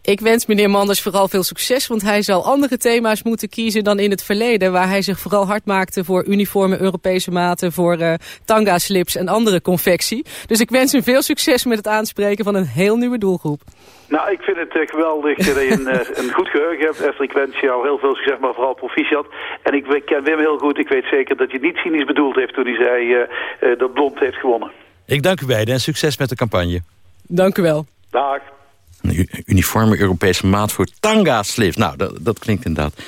Ik wens meneer Manders vooral veel succes, want hij zal andere thema's moeten kiezen dan in het verleden, waar hij zich vooral hard maakte voor uniforme Europese maten, voor uh, tanga-slips en andere confectie. Dus ik wens hem veel succes met het aanspreken van een heel nieuwe doelgroep. Nou, ik vind het uh, geweldig dat je een, uh, een goed geheugen hebt, Esther. Ik wens jou heel veel succes, maar vooral proficiat. En ik ken Wim heel goed. Ik weet zeker dat je het niet cynisch bedoeld heeft toen hij zei dat Blond heeft gewonnen. Ik dank u beiden en succes met de campagne. Dank u wel. Dag. Een uniforme Europese maat voor tanga-slips. Nou, dat, dat klinkt inderdaad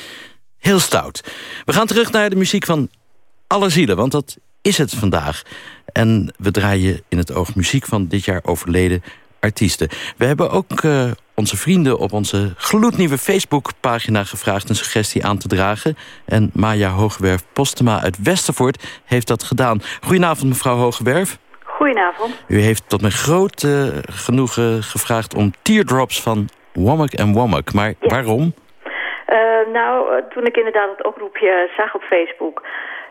heel stout. We gaan terug naar de muziek van alle zielen, want dat is het vandaag. En we draaien in het oog muziek van dit jaar overleden artiesten. We hebben ook uh, onze vrienden op onze gloednieuwe Facebookpagina gevraagd... een suggestie aan te dragen. En Maya Hoogwerf Postema uit Westervoort heeft dat gedaan. Goedenavond, mevrouw Hoogwerf. Goedenavond. U heeft tot mijn groot uh, genoegen gevraagd om teardrops van Womack en Womack. Maar ja. waarom? Uh, nou, toen ik inderdaad het oproepje zag op Facebook...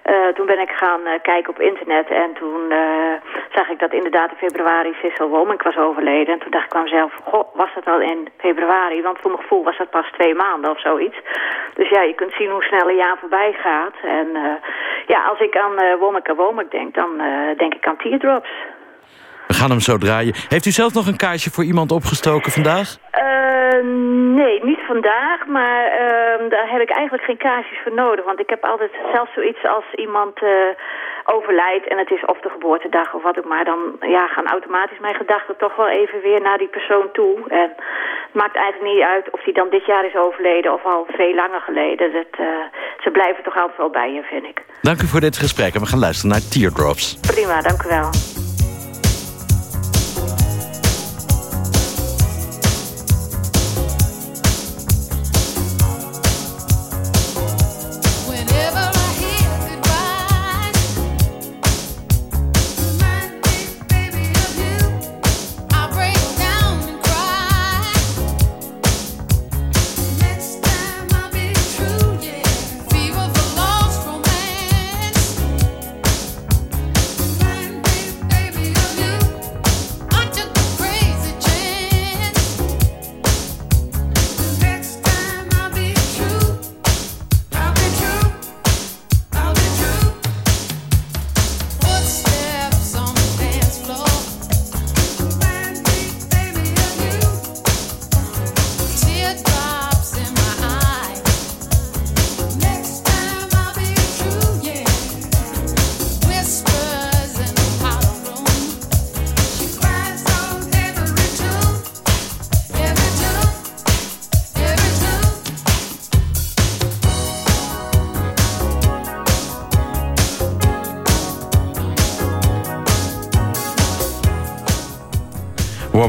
Uh, toen ben ik gaan uh, kijken op internet en toen uh, zag ik dat inderdaad in februari Cecil Womack was overleden. En toen dacht ik aan mezelf, goh, was dat al in februari? Want voor mijn gevoel was dat pas twee maanden of zoiets. Dus ja, je kunt zien hoe snel een jaar voorbij gaat. En ja, als ik aan Womack en Womack denk, dan denk ik aan teardrops. We gaan hem zo draaien. Heeft u zelf nog een kaartje voor iemand opgestoken vandaag? Uh, nee, niet vandaag, maar uh, daar heb ik eigenlijk geen kaartjes voor nodig. Want ik heb altijd zelfs zoiets als iemand uh, overlijdt en het is of de geboortedag of wat ook maar. Dan ja, gaan automatisch mijn gedachten toch wel even weer naar die persoon toe. En het maakt eigenlijk niet uit of die dan dit jaar is overleden of al veel langer geleden. Dat, uh, ze blijven toch altijd wel bij je, vind ik. Dank u voor dit gesprek en we gaan luisteren naar Teardrops. Prima, dank u wel.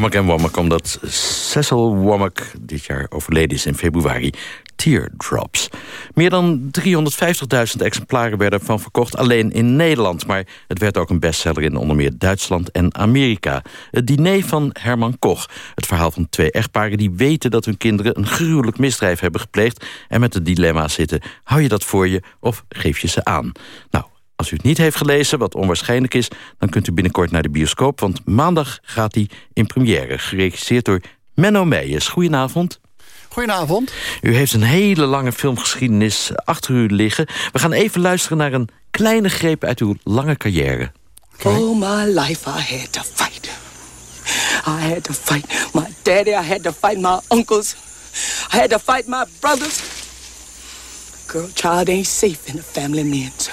Womack en Womack, omdat Cecil Womack dit jaar overleden is in februari. Teardrops. Meer dan 350.000 exemplaren werden van verkocht alleen in Nederland. Maar het werd ook een bestseller in onder meer Duitsland en Amerika. Het diner van Herman Koch. Het verhaal van twee echtparen die weten dat hun kinderen... een gruwelijk misdrijf hebben gepleegd... en met het dilemma zitten, hou je dat voor je of geef je ze aan? Nou, als u het niet heeft gelezen, wat onwaarschijnlijk is... dan kunt u binnenkort naar de bioscoop, want maandag gaat hij in première. Geregisseerd door Menno Meijers. Goedenavond. Goedenavond. U heeft een hele lange filmgeschiedenis achter u liggen. We gaan even luisteren naar een kleine greep uit uw lange carrière. All my life I had to fight. I had to fight my daddy. I had to fight my uncles. I had to fight my brothers. Girl, child ain't safe in the family men's.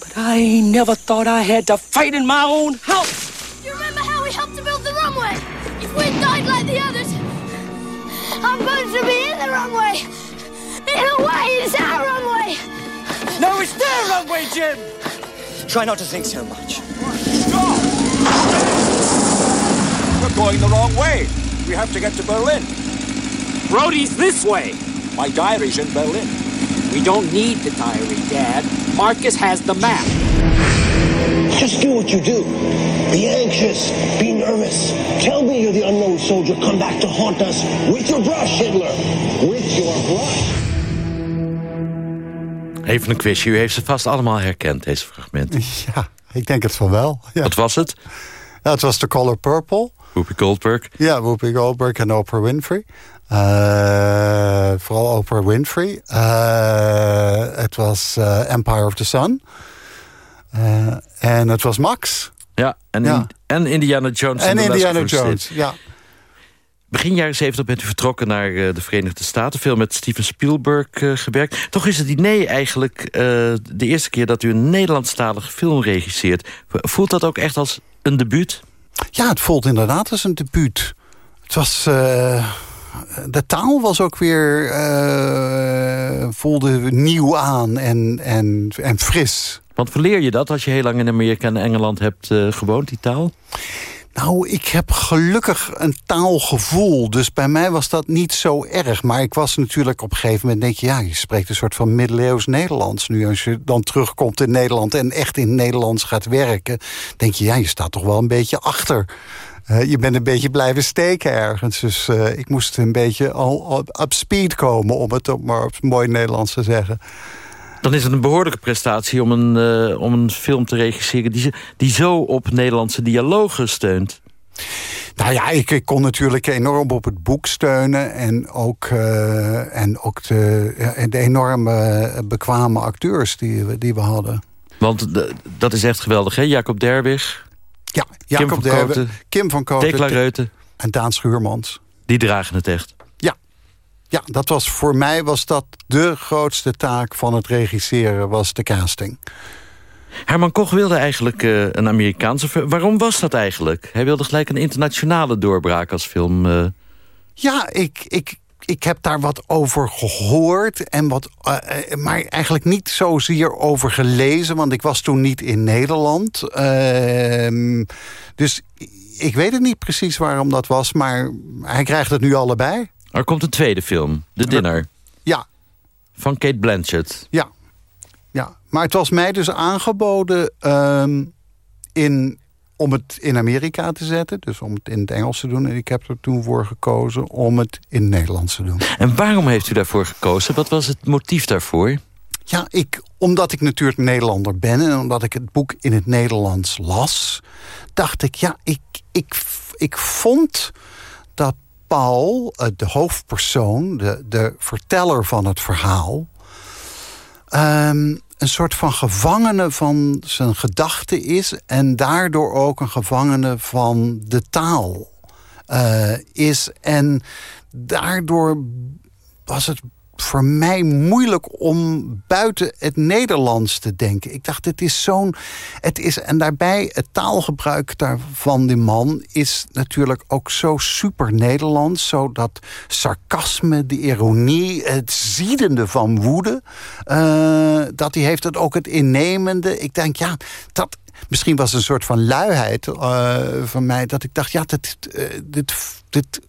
But I ain't never thought I had to fight in my own house. You remember how we helped to build the runway? If we died like the others, our boats would be in the runway. In a way, it's our runway. No, it's their runway, Jim. Try not to think so much. Stop! We're going the wrong way. We have to get to Berlin. Brody's this way. My diary's in Berlin. We don't need the diary, Dad. Marcus has the map. Just do what you do. Be anxious. Be nervous. Tell me you're the unknown soldier. Come back to haunt us with your brush, Hitler. With your brush. Even een quizje. U heeft ze vast allemaal herkend, deze fragmenten. Ja, ik denk het van wel. Ja. Wat was het? Ja, het was The Color Purple. Whoopi Goldberg. Ja, Whoopi Goldberg en Oprah Winfrey. Uh, vooral Oprah Winfrey. Uh, het was uh, Empire of the Sun. en het was Max. Ja, en, ja. en Indiana Jones. En Indiana Jones, ja. Begin jaren 70 bent u vertrokken naar de Verenigde Staten. Veel met Steven Spielberg gewerkt. Toch is het idee eigenlijk de eerste keer dat u een Nederlandstalige film regisseert. Voelt dat ook echt als een debuut? Ja, het voelt inderdaad als een debuut. Het was... Uh, de taal was ook weer... Uh, voelde nieuw aan en, en, en fris. Want verleer je dat als je heel lang in Amerika en Engeland hebt uh, gewoond, die taal? Nou, ik heb gelukkig een taalgevoel. Dus bij mij was dat niet zo erg. Maar ik was natuurlijk op een gegeven moment... denk je, ja, je spreekt een soort van middeleeuws Nederlands. Nu als je dan terugkomt in Nederland... en echt in Nederlands gaat werken... denk je, ja, je staat toch wel een beetje achter... Uh, je bent een beetje blijven steken ergens. Dus uh, ik moest een beetje al op speed komen... om het op maar op mooi Nederlands te zeggen. Dan is het een behoorlijke prestatie om een, uh, om een film te regisseren... Die, die zo op Nederlandse dialogen steunt. Nou ja, ik, ik, kon natuurlijk enorm op het boek steunen. En ook, uh, en ook de, de enorme bekwame acteurs die, we, die we hadden. Want de, dat is echt geweldig, hè? Jacob Derwig. Ja, Jacob Kim van. Koten, Kim van Koten. Tekla Reuten. En Daan Schuurmans. Die dragen het echt. Ja, dat was voor mij was dat de grootste taak van het regisseren, was de casting. Herman Koch wilde eigenlijk uh, een Amerikaanse... Waarom was dat eigenlijk? Hij wilde gelijk een internationale doorbraak als film. Uh... Ja, ik, ik, ik heb daar wat over gehoord. En wat, uh, maar eigenlijk niet zozeer over gelezen. Want ik was toen niet in Nederland. Ehm, dus ik weet het niet precies waarom dat was. Maar hij krijgt het nu allebei. Er komt een tweede film, The Dinner. Ja. Van Kate Blanchett. Ja. ja. Maar het was mij dus aangeboden um, in, om het in Amerika te zetten. Dus om het in het Engels te doen. En ik heb er toen voor gekozen om het in het Nederlands te doen. En waarom heeft u daarvoor gekozen? Wat was het motief daarvoor? Ja, ik, omdat ik natuurlijk Nederlander ben... en omdat ik het boek in het Nederlands las... dacht ik, ja, ik, ik, ik vond dat Paul, de hoofdpersoon, de, de verteller van het verhaal... Um, een soort van gevangene van zijn gedachten is... en daardoor ook een gevangene van de taal uh, is. En daardoor was het voor mij moeilijk om buiten het Nederlands te denken. Ik dacht, het is zo'n... Het is, en daarbij, het taalgebruik daar van die man... is natuurlijk ook zo super Nederlands. Zo dat sarcasme, de ironie, het ziedende van woede... Uh, dat hij heeft het ook het innemende. Ik denk, ja, dat... Misschien was een soort van luiheid uh, van mij... dat ik dacht, ja, dit... Uh, dit, dit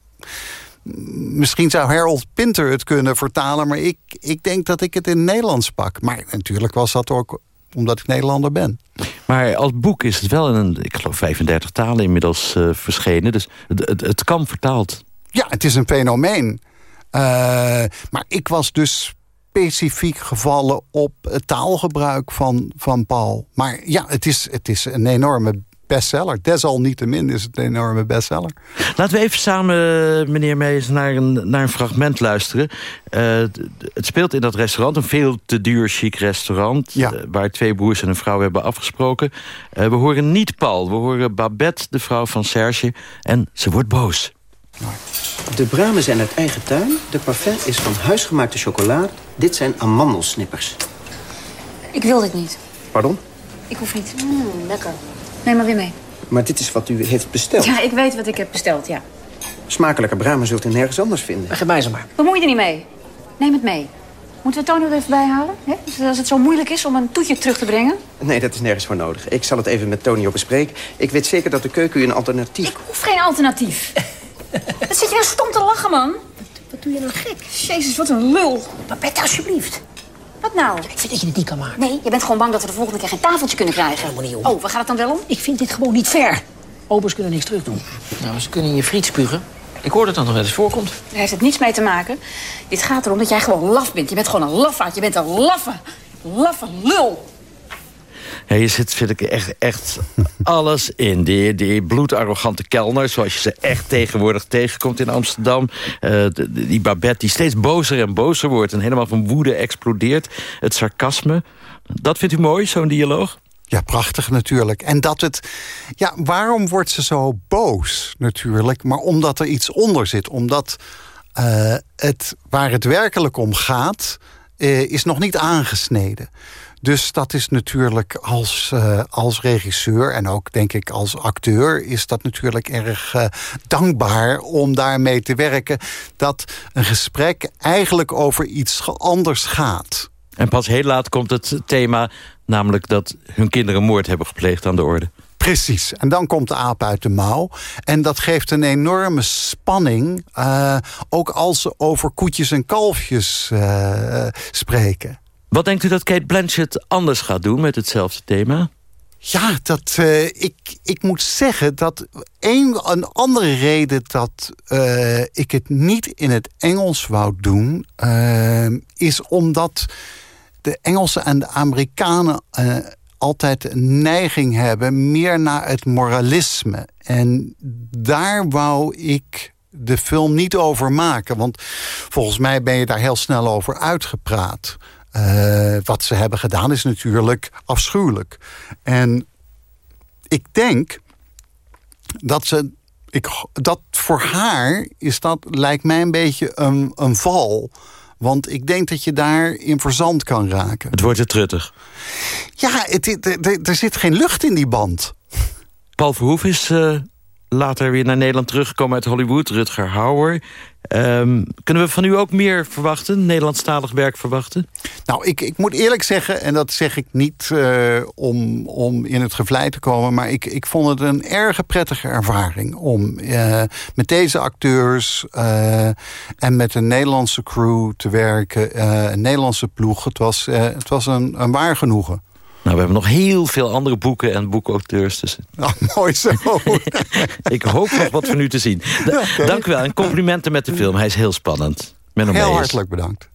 misschien zou Harold Pinter het kunnen vertalen... maar ik, ik denk dat ik het in Nederlands pak. Maar natuurlijk was dat ook omdat ik Nederlander ben. Maar als boek is het wel in een, ik geloof 35 talen inmiddels uh, verschenen. Dus het, het, het, kan vertaald. Ja, het is een fenomeen. Uh, maar ik was dus specifiek gevallen op het taalgebruik van, van Paul. Maar ja, het is, het is een enorme bestseller. Desalniettemin is het een enorme bestseller. Laten we even samen, meneer Meijers, naar een, naar een fragment luisteren. Uh, het speelt in dat restaurant, een veel te duur chic restaurant... Ja. Uh, waar twee broers en een vrouw hebben afgesproken. Uh, we horen niet Paul, we horen Babette, de vrouw van Serge... en ze wordt boos. De bramen zijn uit eigen tuin. De parfum is van huisgemaakte chocolade. Dit zijn amandelsnippers. Ik wil dit niet. Pardon? Ik hoef niet. Mm, lekker. Neem maar weer mee. Maar dit is wat u heeft besteld. Ja, ik weet wat ik heb besteld, ja. Smakelijke bramen zult u nergens anders vinden. Geef mij ze maar. Bemoei je er niet mee. Neem het mee. Moeten we Tony er even bijhalen? Hè? Als het zo moeilijk is om een toetje terug te brengen? Nee, dat is nergens voor nodig. Ik zal het even met Tony op bespreken. Ik weet zeker dat de keuken u een alternatief... Ik hoef geen alternatief. Wat zit je nou stom te lachen, man? Wat doe je nou gek? Jezus, wat een lul. Babette, alsjeblieft. Wat nou? Ik vind dat je het niet kan maken. Nee, je bent gewoon bang dat we de volgende keer geen tafeltje kunnen krijgen. Helemaal niet om. Oh, waar gaat het dan wel om? Ik vind dit gewoon niet fair. Obers kunnen niks terug doen. Nou, ze kunnen in je friet spugen. Ik hoor dat dat nog wel eens voorkomt. Daar heeft het niets mee te maken. Dit gaat erom dat jij gewoon laf bent. Je bent gewoon een lafaard. Je bent een laffe, laffe lul. Je zit, vind ik, echt, echt alles in. Die, die bloedarrogante kelner, zoals je ze echt tegenwoordig tegenkomt in Amsterdam. De, die Babette die steeds bozer en bozer wordt... en helemaal van woede explodeert. Het sarcasme. Dat vindt u mooi, zo'n dialoog? Ja, prachtig natuurlijk. En dat het... Ja, waarom wordt ze zo boos natuurlijk? Maar omdat er iets onder zit. Omdat uh, het, waar het werkelijk om gaat... Uh, is nog niet aangesneden. Dus dat is natuurlijk als, uh, als regisseur en ook denk ik als acteur... is dat natuurlijk erg uh, dankbaar om daarmee te werken... dat een gesprek eigenlijk over iets anders gaat. En pas heel laat komt het thema... namelijk dat hun kinderen moord hebben gepleegd aan de orde. Precies. En dan komt de aap uit de mouw. En dat geeft een enorme spanning. Uh, ook als ze over koetjes en kalfjes uh, spreken. Wat denkt u dat Kate Blanchett anders gaat doen met hetzelfde thema? Ja, dat, uh, ik, ik moet zeggen dat een, een andere reden dat uh, ik het niet in het Engels wou doen... Uh, is omdat de Engelsen en de Amerikanen altijd een neiging hebben... meer naar het moralisme. En daar wou ik de film niet over maken. Want volgens mij ben je daar heel snel over uitgepraat. Uh, wat ze hebben gedaan is natuurlijk afschuwelijk. En ik denk dat ze. Ik, dat voor haar is dat, lijkt mij een beetje een, een val. Want ik denk dat je daar in verzand kan raken. Het wordt te truttig. Ja, het, er zit geen lucht in die band. Paul Verhoef is uh, later weer naar Nederland teruggekomen uit Hollywood. Rutger Hauer. Um, kunnen we van u ook meer verwachten? Nederlandstalig werk verwachten? Nou, ik, ik moet eerlijk zeggen, en dat zeg ik niet uh, om, om in het gevlei te komen... maar ik, ik vond het een erg prettige ervaring... om uh, met deze acteurs uh, en met een Nederlandse crew te werken. een Nederlandse ploeg. Het was, het was een, een waar genoegen. Nou, we hebben nog heel veel andere boeken en boekauteurs. Dus... Nou, mooi zo. ik hoop nog wat van u te zien. Da okay. Dank u wel en complimenten met de film. Hij is heel spannend. Menno heel hartelijk bedankt.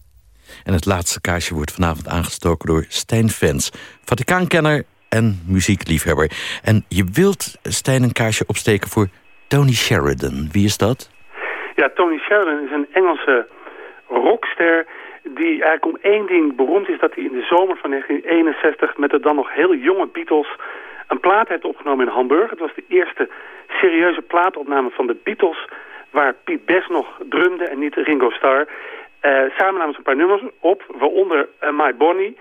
En het laatste kaarsje wordt vanavond aangestoken door Stijn Vens. Vaticaankenner en muziekliefhebber. En je wilt, Stijn, een kaarsje opsteken voor Tony Sheridan. Wie is dat? Ja, Tony Sheridan is een Engelse rockster die eigenlijk om één ding beroemd is... dat hij in de zomer van 1961 met de dan nog heel jonge Beatles... een plaat heeft opgenomen in Hamburg. Het was de eerste serieuze plaatopname van de Beatles... waar Piet Best nog drumde en niet Ringo Starr. Uh, samen namen ze een paar nummers op, waaronder uh, My Bonnie...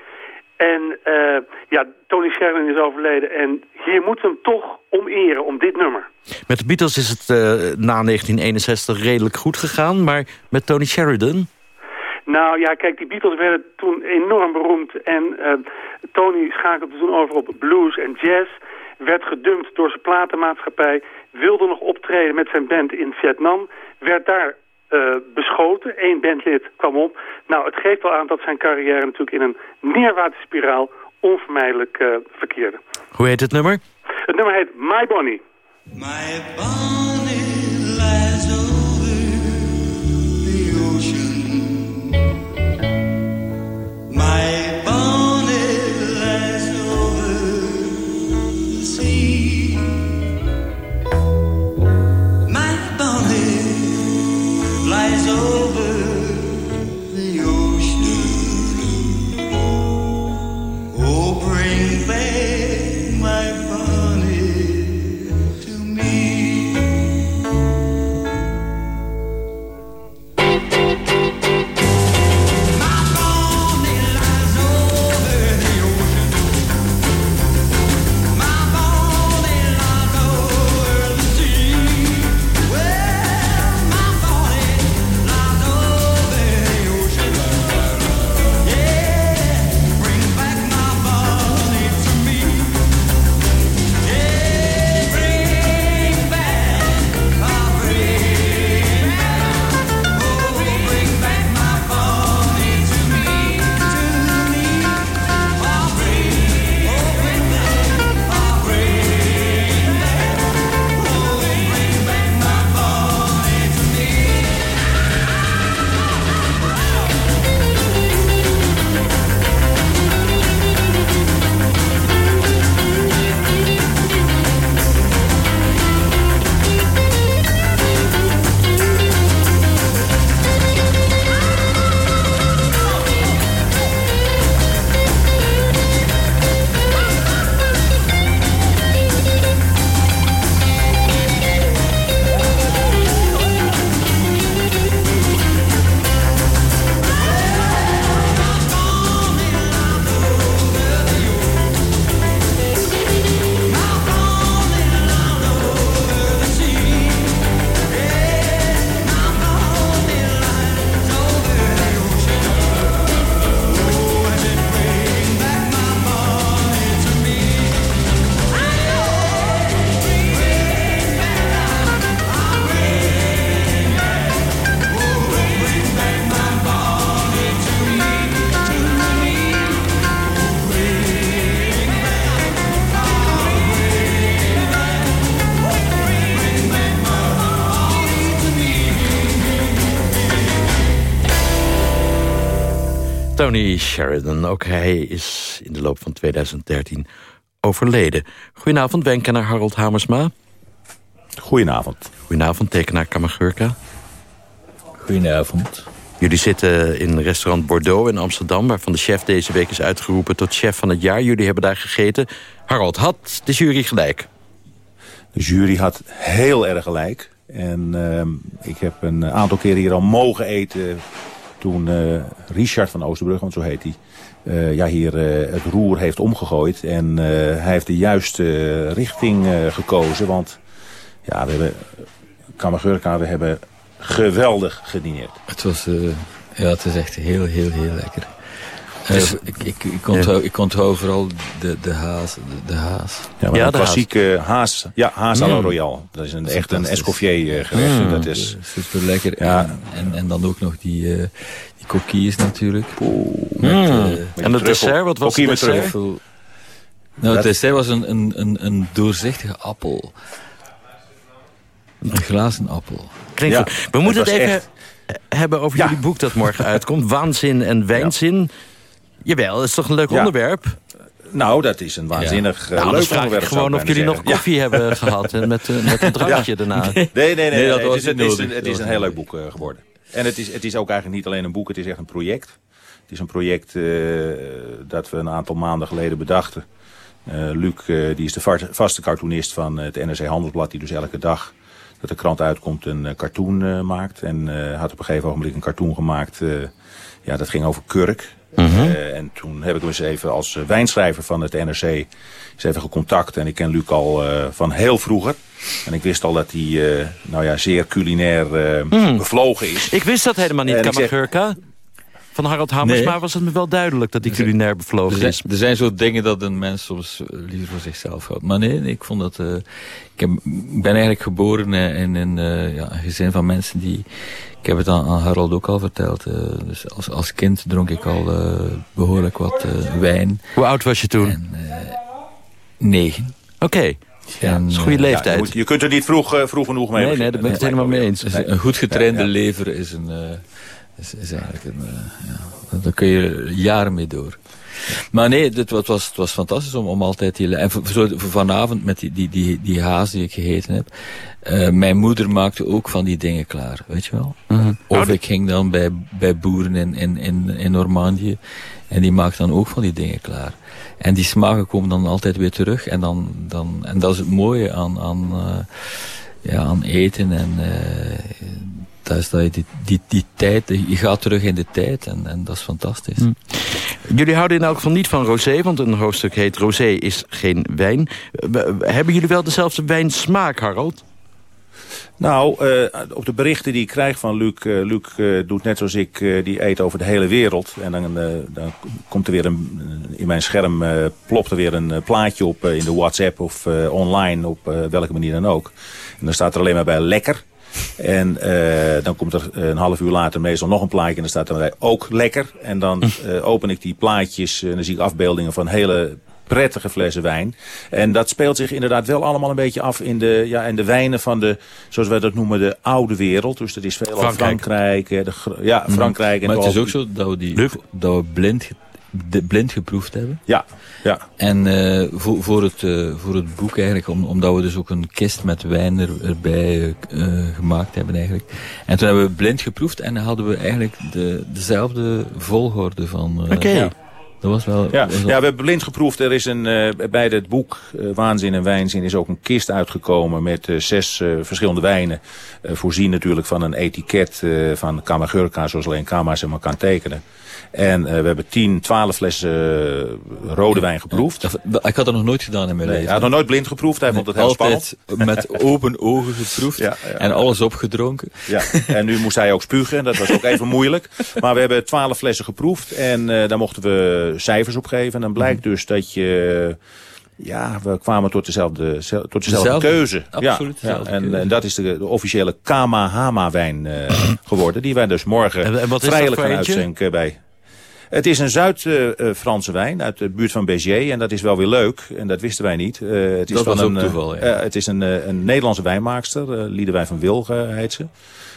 En uh, ja, Tony Sheridan is overleden en hier moeten we hem toch om eren, om dit nummer. Met de Beatles is het na 1961 redelijk goed gegaan, maar met Tony Sheridan... Nou ja, kijk, die Beatles werden toen enorm beroemd. En uh, Tony schakelde toen over op blues en jazz. Werd gedumpt door zijn platenmaatschappij. Wilde nog optreden met zijn band in Vietnam. Werd daar uh, beschoten. Eén bandlid kwam op. Nou, het geeft wel aan dat zijn carrière natuurlijk in een neerwaartse spiraal onvermijdelijk uh, verkeerde. Hoe heet het nummer? Het nummer heet My Bonnie. My Bonnie lies Tony Sheridan, ook hij is in de loop van 2013 overleden. Goedenavond, wenkenaar Harold Hamersma. Goedenavond. Goedenavond, tekenaar Kamagurka. Goedenavond. Jullie zitten in restaurant Bordeaux in Amsterdam... waarvan de chef deze week is uitgeroepen tot chef van het jaar. Jullie hebben daar gegeten. Harold, had de jury gelijk? De jury had heel erg gelijk. En ehm, ik heb een aantal keren hier al mogen eten... toen eh, Richard van Oosterbrug, want zo heet hij... eh, ja, hier eh, het roer heeft omgegooid. En hij heeft de juiste richting gekozen. Want ja, we hebben... Kamagurka, we hebben geweldig gedineerd. Het was, ja, het is echt heel, heel, heel lekker. Dus- ik, ik, ik, onthoud, ik onthoud vooral de, de haas. De, de haas. Ja, maar een klassieke haas. Ja, haas à la Mm. royale. Dat is een, Dat echt een. Escoffier eh, gerecht. Mm. Dat is... Super lekker. Ja. En, en, en dan ook nog die, eh die coquilles natuurlijk. Met, Mm. eh, En het dessert, wat was het dessert? Truffel. Nou, het dessert was een, een, een, een doorzichtige appel. Een glazen appel. Klinkt. We moeten het even hebben over jullie boek dat morgen uitkomt. Waanzin en wijnzin. Jawel, dat is toch een leuk Ja. onderwerp? Nou, dat is een waanzinnig Ja. eh, Nou, leuk onderwerp. gewoon of jullie nog koffie hebben gehad en met, eh, met een drankje daarna. Nee, nee, nee. Nee, dat nee, was het is, het is, een- het Dat is een was heel leuk boek eh, geworden. En het is, het is ook eigenlijk niet alleen een boek, het is echt een project. Het is een project dat we een aantal maanden geleden bedachten. Luc, die is de va- vaste cartoonist van het NRC Handelsblad... die dus elke dag dat de krant uitkomt een cartoon maakt. En had op een gegeven ogenblik een cartoon gemaakt... ja, dat ging over kurk. Eh, en toen heb ik hem eens even als eh, wijnschrijver van het NRC eens even gecontact. En ik ken Luc al eh, van heel vroeger. En ik wist al dat hij nou ja, zeer culinair Hmm. bevlogen is. Ik wist dat helemaal niet, Kamagurka. Van Harold Hamersma Nee. was het me wel duidelijk dat hij culinair Er bevlogen zijn, is. er zijn zo dingen dat een mens soms eh, liever voor zichzelf houdt. Maar nee, ik vond dat... eh, ik, heb, ik ben eigenlijk geboren eh, in een, eh, ja, een gezin van mensen die... Ik heb het aan, aan Harold ook al verteld. dus als, als kind dronk ik al eh, behoorlijk wat eh, wijn. Hoe oud was je toen? Negen. Oké, ja, dat is een goede Ja, je, leeftijd. moet- je kunt er niet vroeg, vroeg genoeg mee Nee, nee, daar ben ik het helemaal mee eens. Een goed getrainde lever is een, eh, is, is eigenlijk een, uh, ja, daar kun je jaren mee door. Maar nee, het was, was, het was fantastisch om, om altijd die... En voor, voor vanavond met die, die, die, die haas die ik gegeten heb. Uh, mijn moeder maakte ook van die dingen klaar, weet je wel. -huh. Of ik ging dan bij, bij boeren in, in, in, in Normandië. En die maakte dan ook van die dingen klaar. En die smaken komen dan altijd weer terug. En, dan, dan, en dat is het mooie aan, aan, uh, ja, aan eten. En dat is dat je die, die, die tijd, je gaat terug in de tijd. En, en dat is fantastisch. Hm. Jullie houden in elk geval niet van rosé, want een hoofdstuk heet Rosé is geen wijn. Hebben jullie wel dezelfde wijnsmaak, Harold? Nou, uh, op de berichten die ik krijg van Luc... Uh, Luc uh, doet net zoals ik, die eet over de hele wereld. En dan, dan komt er weer een... In mijn scherm plopt er weer een plaatje op in de WhatsApp of online, op welke manier dan ook. En dan staat er alleen maar bij lekker. En uh, dan komt er een half uur later meestal nog een plaatje en dan staat er bij ook lekker. En dan uh, open ik die plaatjes en dan zie ik afbeeldingen van hele prettige flessen wijn. En dat speelt zich inderdaad wel allemaal een beetje af in de, ja, in de wijnen van de, zoals wij dat noemen, de oude wereld. Dus dat is veel Frankrijk. Frankrijk de, ja, Frankrijk. Mm. Maar het is ook zo dat we, die, dat we blind de blind geproefd hebben. Ja, ja. En uh, voor, voor, het, uh, voor het boek eigenlijk, om, omdat we dus ook een kist met wijn er, erbij uh, gemaakt hebben eigenlijk. En toen hebben we blind geproefd en hadden we eigenlijk de, dezelfde volgorde van... Oké. Okay. Ja. Dat was wel... Ja, was ja we hebben blind geproefd. Er is een, uh, bij het boek uh, Waanzin en Wijnzin is ook een kist uitgekomen met uh, zes verschillende wijnen. voorzien natuurlijk van een etiket van Kamagurka, zoals alleen Kama ze maar kan tekenen. En we hebben 10, 12 flessen rode wijn geproefd. Ik had dat nog nooit gedaan in mijn nee, leven. Hij had nog nooit blind geproefd. Hij vond het heel Altijd spannend. met open ogen geproefd. Ja, ja, en alles opgedronken. Ja, en nu moest hij ook spugen. Dat was ook even moeilijk. Maar we hebben 12 flessen geproefd. En daar mochten we cijfers op geven. En dan blijkt dus dat je... Ja, we kwamen tot dezelfde, tot dezelfde, Dezelfde, keuze. absoluut ja, dezelfde en, keuze. en dat is de, de officiële Kamahama wijn uh, geworden. Die wij dus morgen En- en vrijelijk gaan uitschenken bij... Het is een Zuid-Franse wijn uit de buurt van Béziers. En dat is wel weer leuk. En dat wisten wij niet. Eh, het is Dat van was ook een, eh, toeval, ja. eh, het is een, eh, een Nederlandse wijnmaakster. eh Liedewijn van Wilgen heet ze.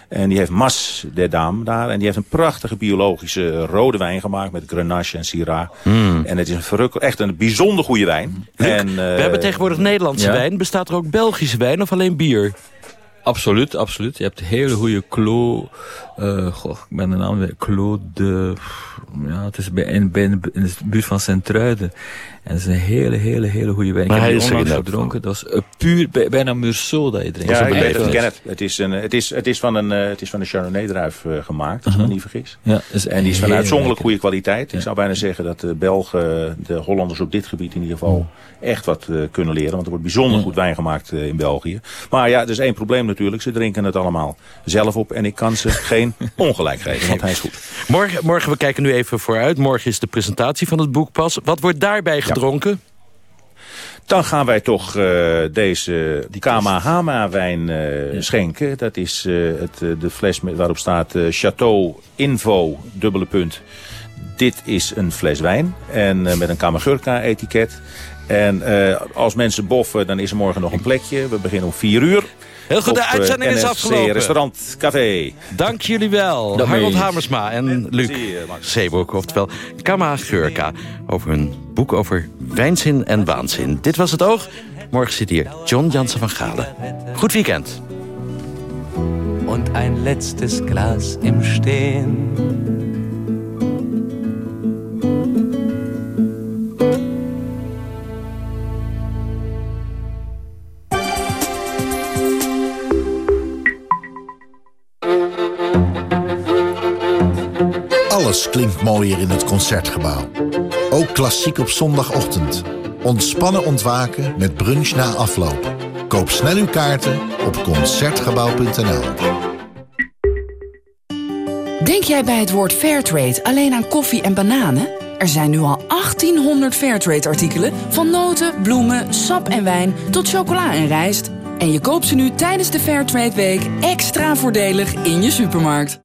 En die heeft Mas der Dame daar. En die heeft een prachtige biologische rode wijn gemaakt. Met Grenache en Syrah. Hmm. En het is een verruk, echt een bijzonder goede wijn. en, eh, We hebben tegenwoordig Nederlandse ja. wijn. Bestaat er ook Belgische wijn of alleen bier? Absoluut, absoluut. Je hebt hele goede Clos... eh goh, ik ben de naam weer. Clos de... Ja, het is bij, in, bij, in de buurt van Sint-Truiden. En het is een hele, hele, hele goede wijn. Maar ik hij heb onlangs gedronken. Dat is een puur, bij- bijna Meursault dat je drinkt. Ja, ik weet het, ken het. Het is, een, het is, het is, van, een, eh, het is van een Chardonnay-druif eh, gemaakt, als ik me niet vergis. Ja, is En die is van uitzonderlijk goede kwaliteit. Ik zou bijna zeggen dat de Belgen, de Hollanders op dit gebied in ieder geval echt wat eh, kunnen leren. Want er wordt bijzonder goed wijn gemaakt eh, in België. Maar ja, er is één probleem natuurlijk. Ze drinken het allemaal zelf op. En ik kan ze geen ongelijk geven, want hij is goed. Morgen, morgen, we kijken nu even vooruit. Morgen is de presentatie van het boek pas. Wat wordt daarbij gedronken? Dan gaan wij toch eh, deze Kamahama-wijn eh, schenken. Dat is eh, het, de fles met, waarop staat Chateau Info, dubbele punt. Dit is een fles wijn. En met een Kamagurka-etiket. En als mensen boffen, dan is er morgen nog een plekje. We beginnen om 4 uur. Heel goed, de Op, eh, uitzending is afgelopen. Restaurant Café. Dank jullie wel. Dat Harold. Hamersma en Luc Zeebroek, oftewel Kama Geurka. Over hun boek over wijnzin en waanzin. Dit was het oog. Morgen zit hier John Jansen van Galen. Goed weekend. und ein letztes Glas im Stehen. Klinkt mooier in het Concertgebouw. Ook klassiek op zondagochtend. Ontspannen ontwaken met brunch na afloop. Koop snel uw kaarten op Concertgebouw.nl Denk jij bij het woord Fairtrade alleen aan koffie en bananen? Er zijn nu al 1800 Fairtrade-artikelen... van noten, bloemen, sap en wijn tot chocola en rijst. En je koopt ze nu tijdens de Fairtrade Week extra voordelig in je supermarkt.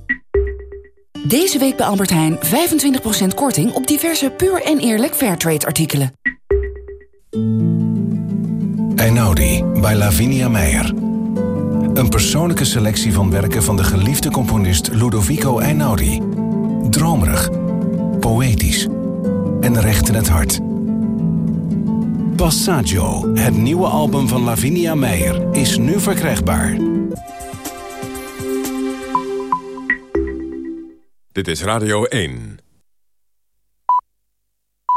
Deze week bij Albert Heijn 25% korting op diverse puur en eerlijk Fairtrade artikelen. Einaudi bij Lavinia Meijer. Een persoonlijke selectie van werken van de geliefde componist Ludovico Einaudi. Dromerig, poëtisch en recht in het hart. Passaggio, het nieuwe album van Lavinia Meijer, is nu verkrijgbaar. Dit is Radio 1.